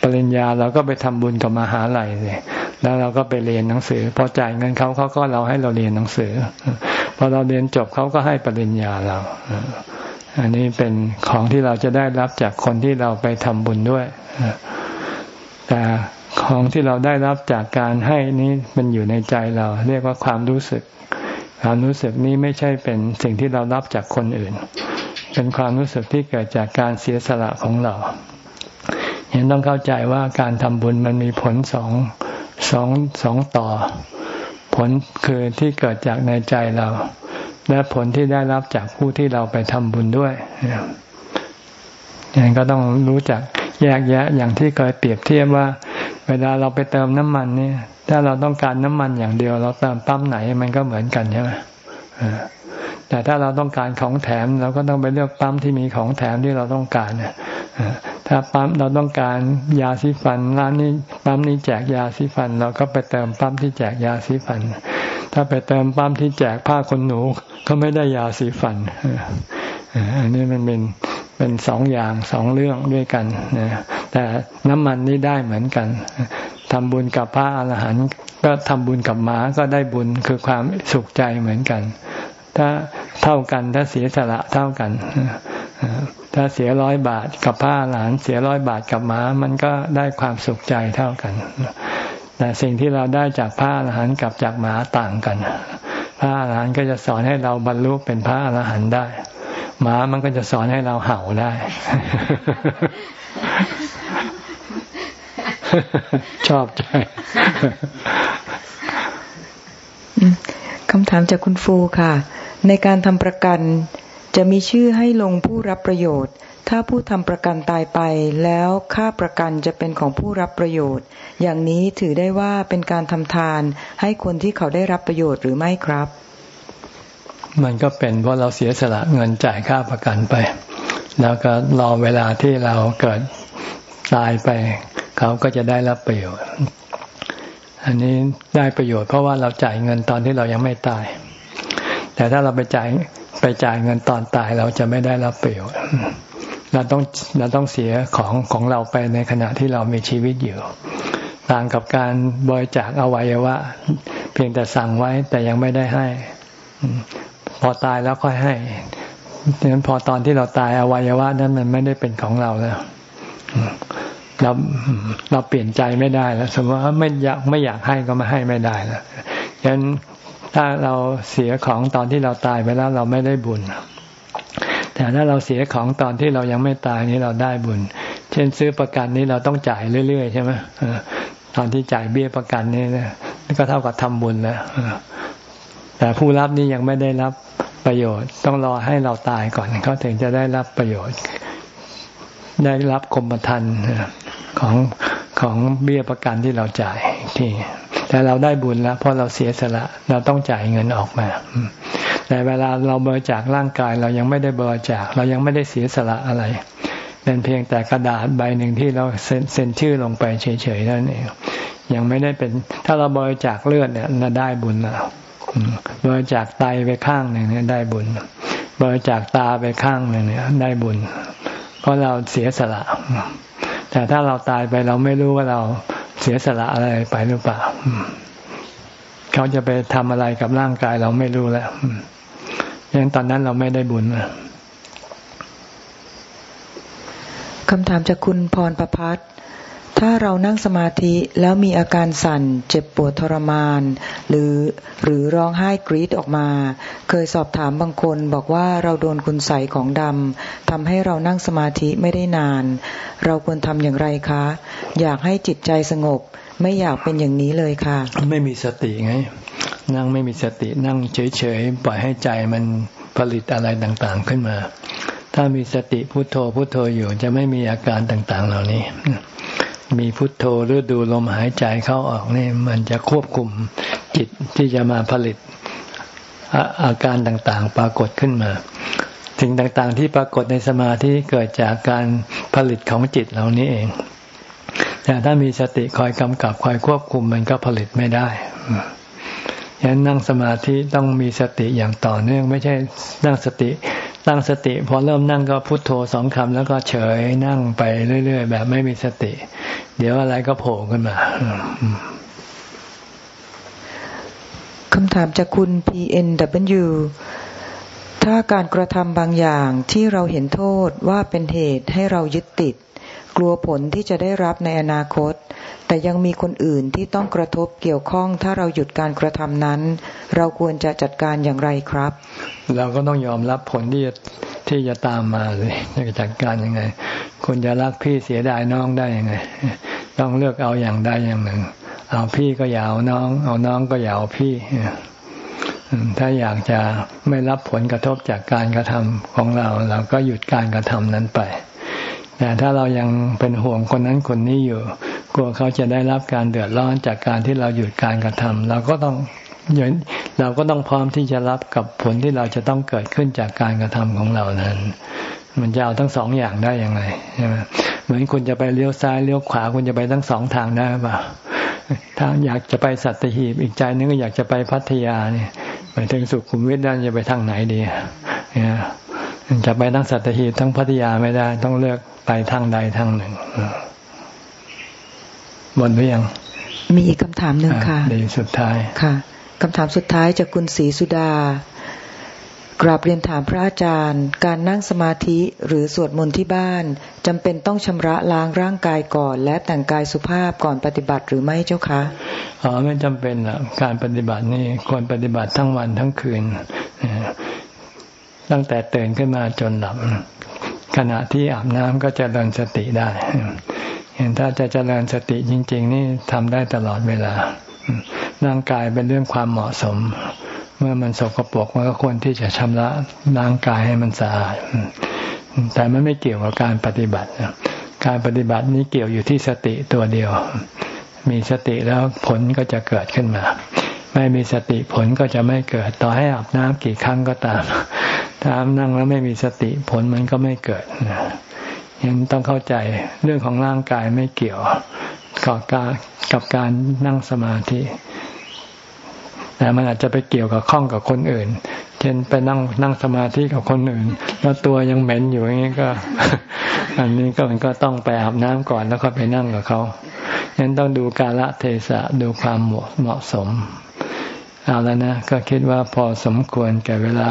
ปริญญาเราก็ไปทำบุญกับมหาลัยเลยแล้วเราก็ไปเรียนหนังสือพอจ่ายเงินเขาเขาก็เราให้เราเรียนหนังสือพอเราเรียนจบเขาก็ให้ปริญญาเรา อันนี้เป็นของที่เราจะได้รับจากคนที่เราไปทำบุญด้วยแต่ของที่เราได้รับจากการให้นี้มันอยู่ในใจเรา เรียกว่าความรู้สึก ความรู้สึกนี้ไม่ใช่เป็นสิ่งที่เรารับจากคนอื่น เป็นความรู้สึกที่เกิดจากการเสียสละของเราเห็นต้องเข้าใจว่าการทำบุญมันมีผลสองสองสองต่อ ผลคือที่เกิดจากในใจเรา และผลที่ได้รับจากผู้ที่เราไปทำบุญด้วยอย่างก็ต้องรู้จักแยกแยะอย่างที่เคยเปรียบเทียบว่า เวลาเราไปเติมน้ำมันเนี่ย ถ้าเราต้องการน้ำมันอย่างเดียว เราเติมปั๊มไหนมันก็เหมือนกันใช่ไหมแต่ถ้าเราต้องการของแถม เราก็ต้องไปเลือกปั๊มที่มีของแถมที่เราต้องการถ้าปั๊มเราต้องการยาสีฟันร้านนี้ปั๊มนี้แจกยาสีฟัน เราก็ไปเติมปั๊มที่แจกยาสีฟัน ถ้าไปเติมปั๊มที่แจกผ้าขนหนูก็ไม่ได้ยาสีฟันอันนี้มันเป็นเป็นสองอย่างสองเรื่องด้วยกันนะแต่น้ำมันนี่ได้เหมือนกัน ทำบุญกับพระอรหันต์ก็ทำบุญกับหมาก็ได้บุญคือความสุขใจเหมือนกัน ถ้าเท่ากันถ้าเสียสละเท่ากัน ถ้าเสียร้อยบาทกับผ้าหลานเสียร้อยบาทกับหมา มันก็ได้ความสุขใจเท่ากัน แต่สิ่งที่เราได้จากผ้าหลานกับจากหมาต่างกันผ้าหลานก็จะสอนให้เราบรรลุเป็นพระอรหันต์ได้ หมามันก็จะสอนให้เราเห่าได้ ชอบใจคำถามจากคุณฟูค่ะ ในการทำประกันจะมีชื่อให้ลงผู้รับประโยชน์ ถ้าผู้ทำประกันตายไป แล้วค่าประกันจะเป็นของผู้รับประโยชน์ อย่างนี้ถือได้ว่าเป็นการทำทาน ให้คนที่เขาได้รับประโยชน์หรือไม่ครับ มันก็เป็นเพราะเราเสียสละเงินจ่ายค่าประกันไป แล้วก็รอเวลาที่เราเกิดตายไป เขาก็จะได้รับประโยชน์ อันนี้ได้ประโยชน์เพราะว่าเราจ่ายเงินตอนที่เรายังไม่ตาย แต่ถ้าเราไปจ่ายไปจ่ายเงินตอนตายเราจะไม่ได้รับประโยชน์เราต้องเราต้องเสียของของเราไปในขณะที่เรามีชีวิตอยู่ ต่างกับการบริจาคอวัยวะ เพียงแต่สั่งไว้แต่ยังไม่ได้ให้ พอตายแล้วค่อยให้ดังนั้นพอตอนที่เราตายอวัยวะนั้นมันไม่ได้เป็นของเราแล้ว เราเราเปลี่ยนใจไม่ได้แล้วสมมติว่าไม่อยากไม่อยากให้ก็ไมาให้ไม่ได้แล้วฉะนั้นถ้าเราเสียของตอนที่เราตายไปแล้วเราไม่ได้บุญ แต่ถ้าเราเสียของตอนที่เรายังไม่ตายนี้เราได้บุญ เช่นซื้อประกันนี้เราต้องจ่ายเรื่อยๆใช่ไหมตอนที่จ่ายเบี้ยประกันนี่นะก็เท่ากับทำบุญแล้วแต่ผู้รับนี่ยังไม่ได้รับประโยชน์ ต้องรอให้เราตายก่อนเขาถึงจะได้รับประโยชน์ ได้รับกรมธรรม์ ของของเบี้ยประกันที่เราจ่ายที่แต่เราได้บุญแล้วเพราะเราเสียสละเราต้องจ่ายเงินออกมา แต่เวลาเราบริจาคร่างกายเรายังไม่ได้บริจาคเรายังไม่ได้เสียสละอะไร เป็นเพียงแต่กระดาษใบหนึ่งที่เราเซ็นชื่อลงไปเฉยๆนั่นเองยังไม่ได้เป็นถ้าเราบริจาคเลือดเนี่ยเราได้บุญแล้วบริจาคไตไปข้างหนึ่งเนี่ยได้บุญบริจาคตาไปข้างหนึ่งเนี่ยได้บุญ เพราะเราเสียสละ แต่ถ้าเราตายไปเราไม่รู้ว่าเราเสียสละอะไรไปหรือเปล่าเขาจะไปทำอะไรกับร่างกายเราไม่รู้แล้วยังตอนนั้นเราไม่ได้บุญคำถามจากคุณพรประพัฒน ถ้าเรานั่งสมาธิแล้วมีอาการสั่นเจ็บปวดทรมาน หรือหรือร้องไห้กรีดออกมา เคยสอบถามบางคนบอกว่าเราโดนคุณใสของดำทำให้เรานั่งสมาธิไม่ได้นาน เราควรทำอย่างไรคะ อยากให้จิตใจสงบ ไม่อยากเป็นอย่างนี้เลยค่ะ ไม่มีสติไง นั่งไม่มีสตินั่งเฉยๆปล่อยให้ใจมันผลิตอะไรต่างๆขึ้นมา ถ้ามีสติพุโทโธพุโทโธอยู่จะไม่มีอาการต่างๆ เหล่านี้ มีพุทโธหรือดูลมหายใจเข้าออกนี่มันจะควบคุมจิตที่จะมาผลิตอาการต่างๆ ปรากฏขึ้นมา สิ่งต่างๆ ที่ปรากฏในสมาธิเกิดจากการผลิตของจิตเหล่านี้เอง แต่ถ้ามีสติคอยกำกับคอยควบคุมมันก็ผลิตไม่ได้ฉะนั้นนั่งสมาธิต้องมีสติอย่างต่อเนื่องไม่ใช่นั่งสติ ตั้งสติ พอเริ่มนั่งก็พุโทโธสองคำแล้วก็เฉยนั่งไปเรื่อยๆ แบบไม่มีสติ เดี๋ยวอะไรก็โผล่ขึ้นมาคำถามจากคุณ PNW ถ้าการกระทำบางอย่างที่เราเห็นโทษว่าเป็นเหตุให้เรายึดติด กลัวผลที่จะได้รับในอนาคต แต่ยังมีคนอื่นที่ต้องกระทบเกี่ยวข้อง ถ้าเราหยุดการกระทำนั้น เราควรจะจัดการอย่างไรครับ เราก็ต้องยอมรับผลที่จะที่จะตามมาเลยจะจัดการยังไงคุณจะรักพี่เสียดายน้องได้ยังไง ต้องเลือกเอาอย่างใดอย่างหนึ่ง เอาพี่ก็อย่าเอาน้อง เอาน้องก็อย่าเอาพี่ถ้าอยากจะไม่รับผลกระทบจากการกระทำของเรา เราก็หยุดการกระทำนั้นไป แต่ถ้าเรายังเป็นห่วงคนนั้นคนนี้อยู่ ลัวเขาจะได้รับการเดือดร้อนจากการที่เราหยุดการกระทำเราก็ต้องเราก็ต้องพร้อมที่จะรับกับผลที่เราจะต้องเกิดขึ้นจากการกระทำของเรานั้น มันจะเอาทั้งสองอย่างได้ยังไงใช่ไหมเหมือนคุณจะไปเลี้ยวซ้ายเลี้ยวขวาคุณจะไปทั้งสองทางได้ป่ะถ้าอยากจะไปสัตหีบอีกใจนึงก็อยากจะไปพัทยาเนี่ยไปถึงสุขุมวิทด้านจะไปทางไหนดีเนี่ยจะไปทั้งสัตหีบทั้งพัทยาไม่ได้ ต้องเลือกไปทางใดทางหนึ่ง หมดหรือยัง มีอีกคำถามหนึ่งค่ะดีสุดท้ายค่ะคำถามสุดท้ายจากคุณศรีสุดา กราบเรียนถามพระอาจารย์ การนั่งสมาธิหรือสวดมนต์ที่บ้านจำเป็นต้องชำระล้างร่างกายก่อน และแต่งกายสุภาพก่อนปฏิบัติหรือไม่เจ้าคะอ๋อไม่จำเป็นละการปฏิบัตินี่ควรปฏิบัติทั้งวันทั้งคืน ตั้งแต่ตื่นขึ้นมาจนหลับขณะที่อาบน้ำก็จะเริญสติได้เห็น ถ้าจะเจริญสติจริง ๆ นี่ทำได้ตลอดเวลา ร่างกายเป็นเรื่องความเหมาะสม เมื่อมันสกปรกมันก็ควรที่จะชำระร่างกายให้มันสะอาด แต่มันไม่เกี่ยวกับการปฏิบัติ การปฏิบัตินี้เกี่ยวอยู่ที่สติตัวเดียว มีสติแล้วผลก็จะเกิดขึ้นมา ไม่มีสติผลก็จะไม่เกิด ต่อให้อาบน้ำกี่ครั้งก็ตาม ถ้านั่งแล้วไม่มีสติผลมันก็ไม่เกิด ยังต้องเข้าใจเรื่องของร่างกายไม่เกี่ยวกับการกับการนั่งสมาธิแต่มันอาจจะไปเกี่ยวกับข้องกับคนอื่น เช่นไปนั่งนั่งสมาธิกับคนอื่น แล้วตัวยังเหม็นอยู่อย่างนี้ก็ อันนี้ก็มันก็ต้องไปอาบน้ำก่อนแล้วก็ไปนั่งกับเขาฉะนั้นต้องดูกาละเทศะดูความเหมาะเหมาะสม เอาแล้วนะ ก็คิดว่าพอสมควรแก่เวลา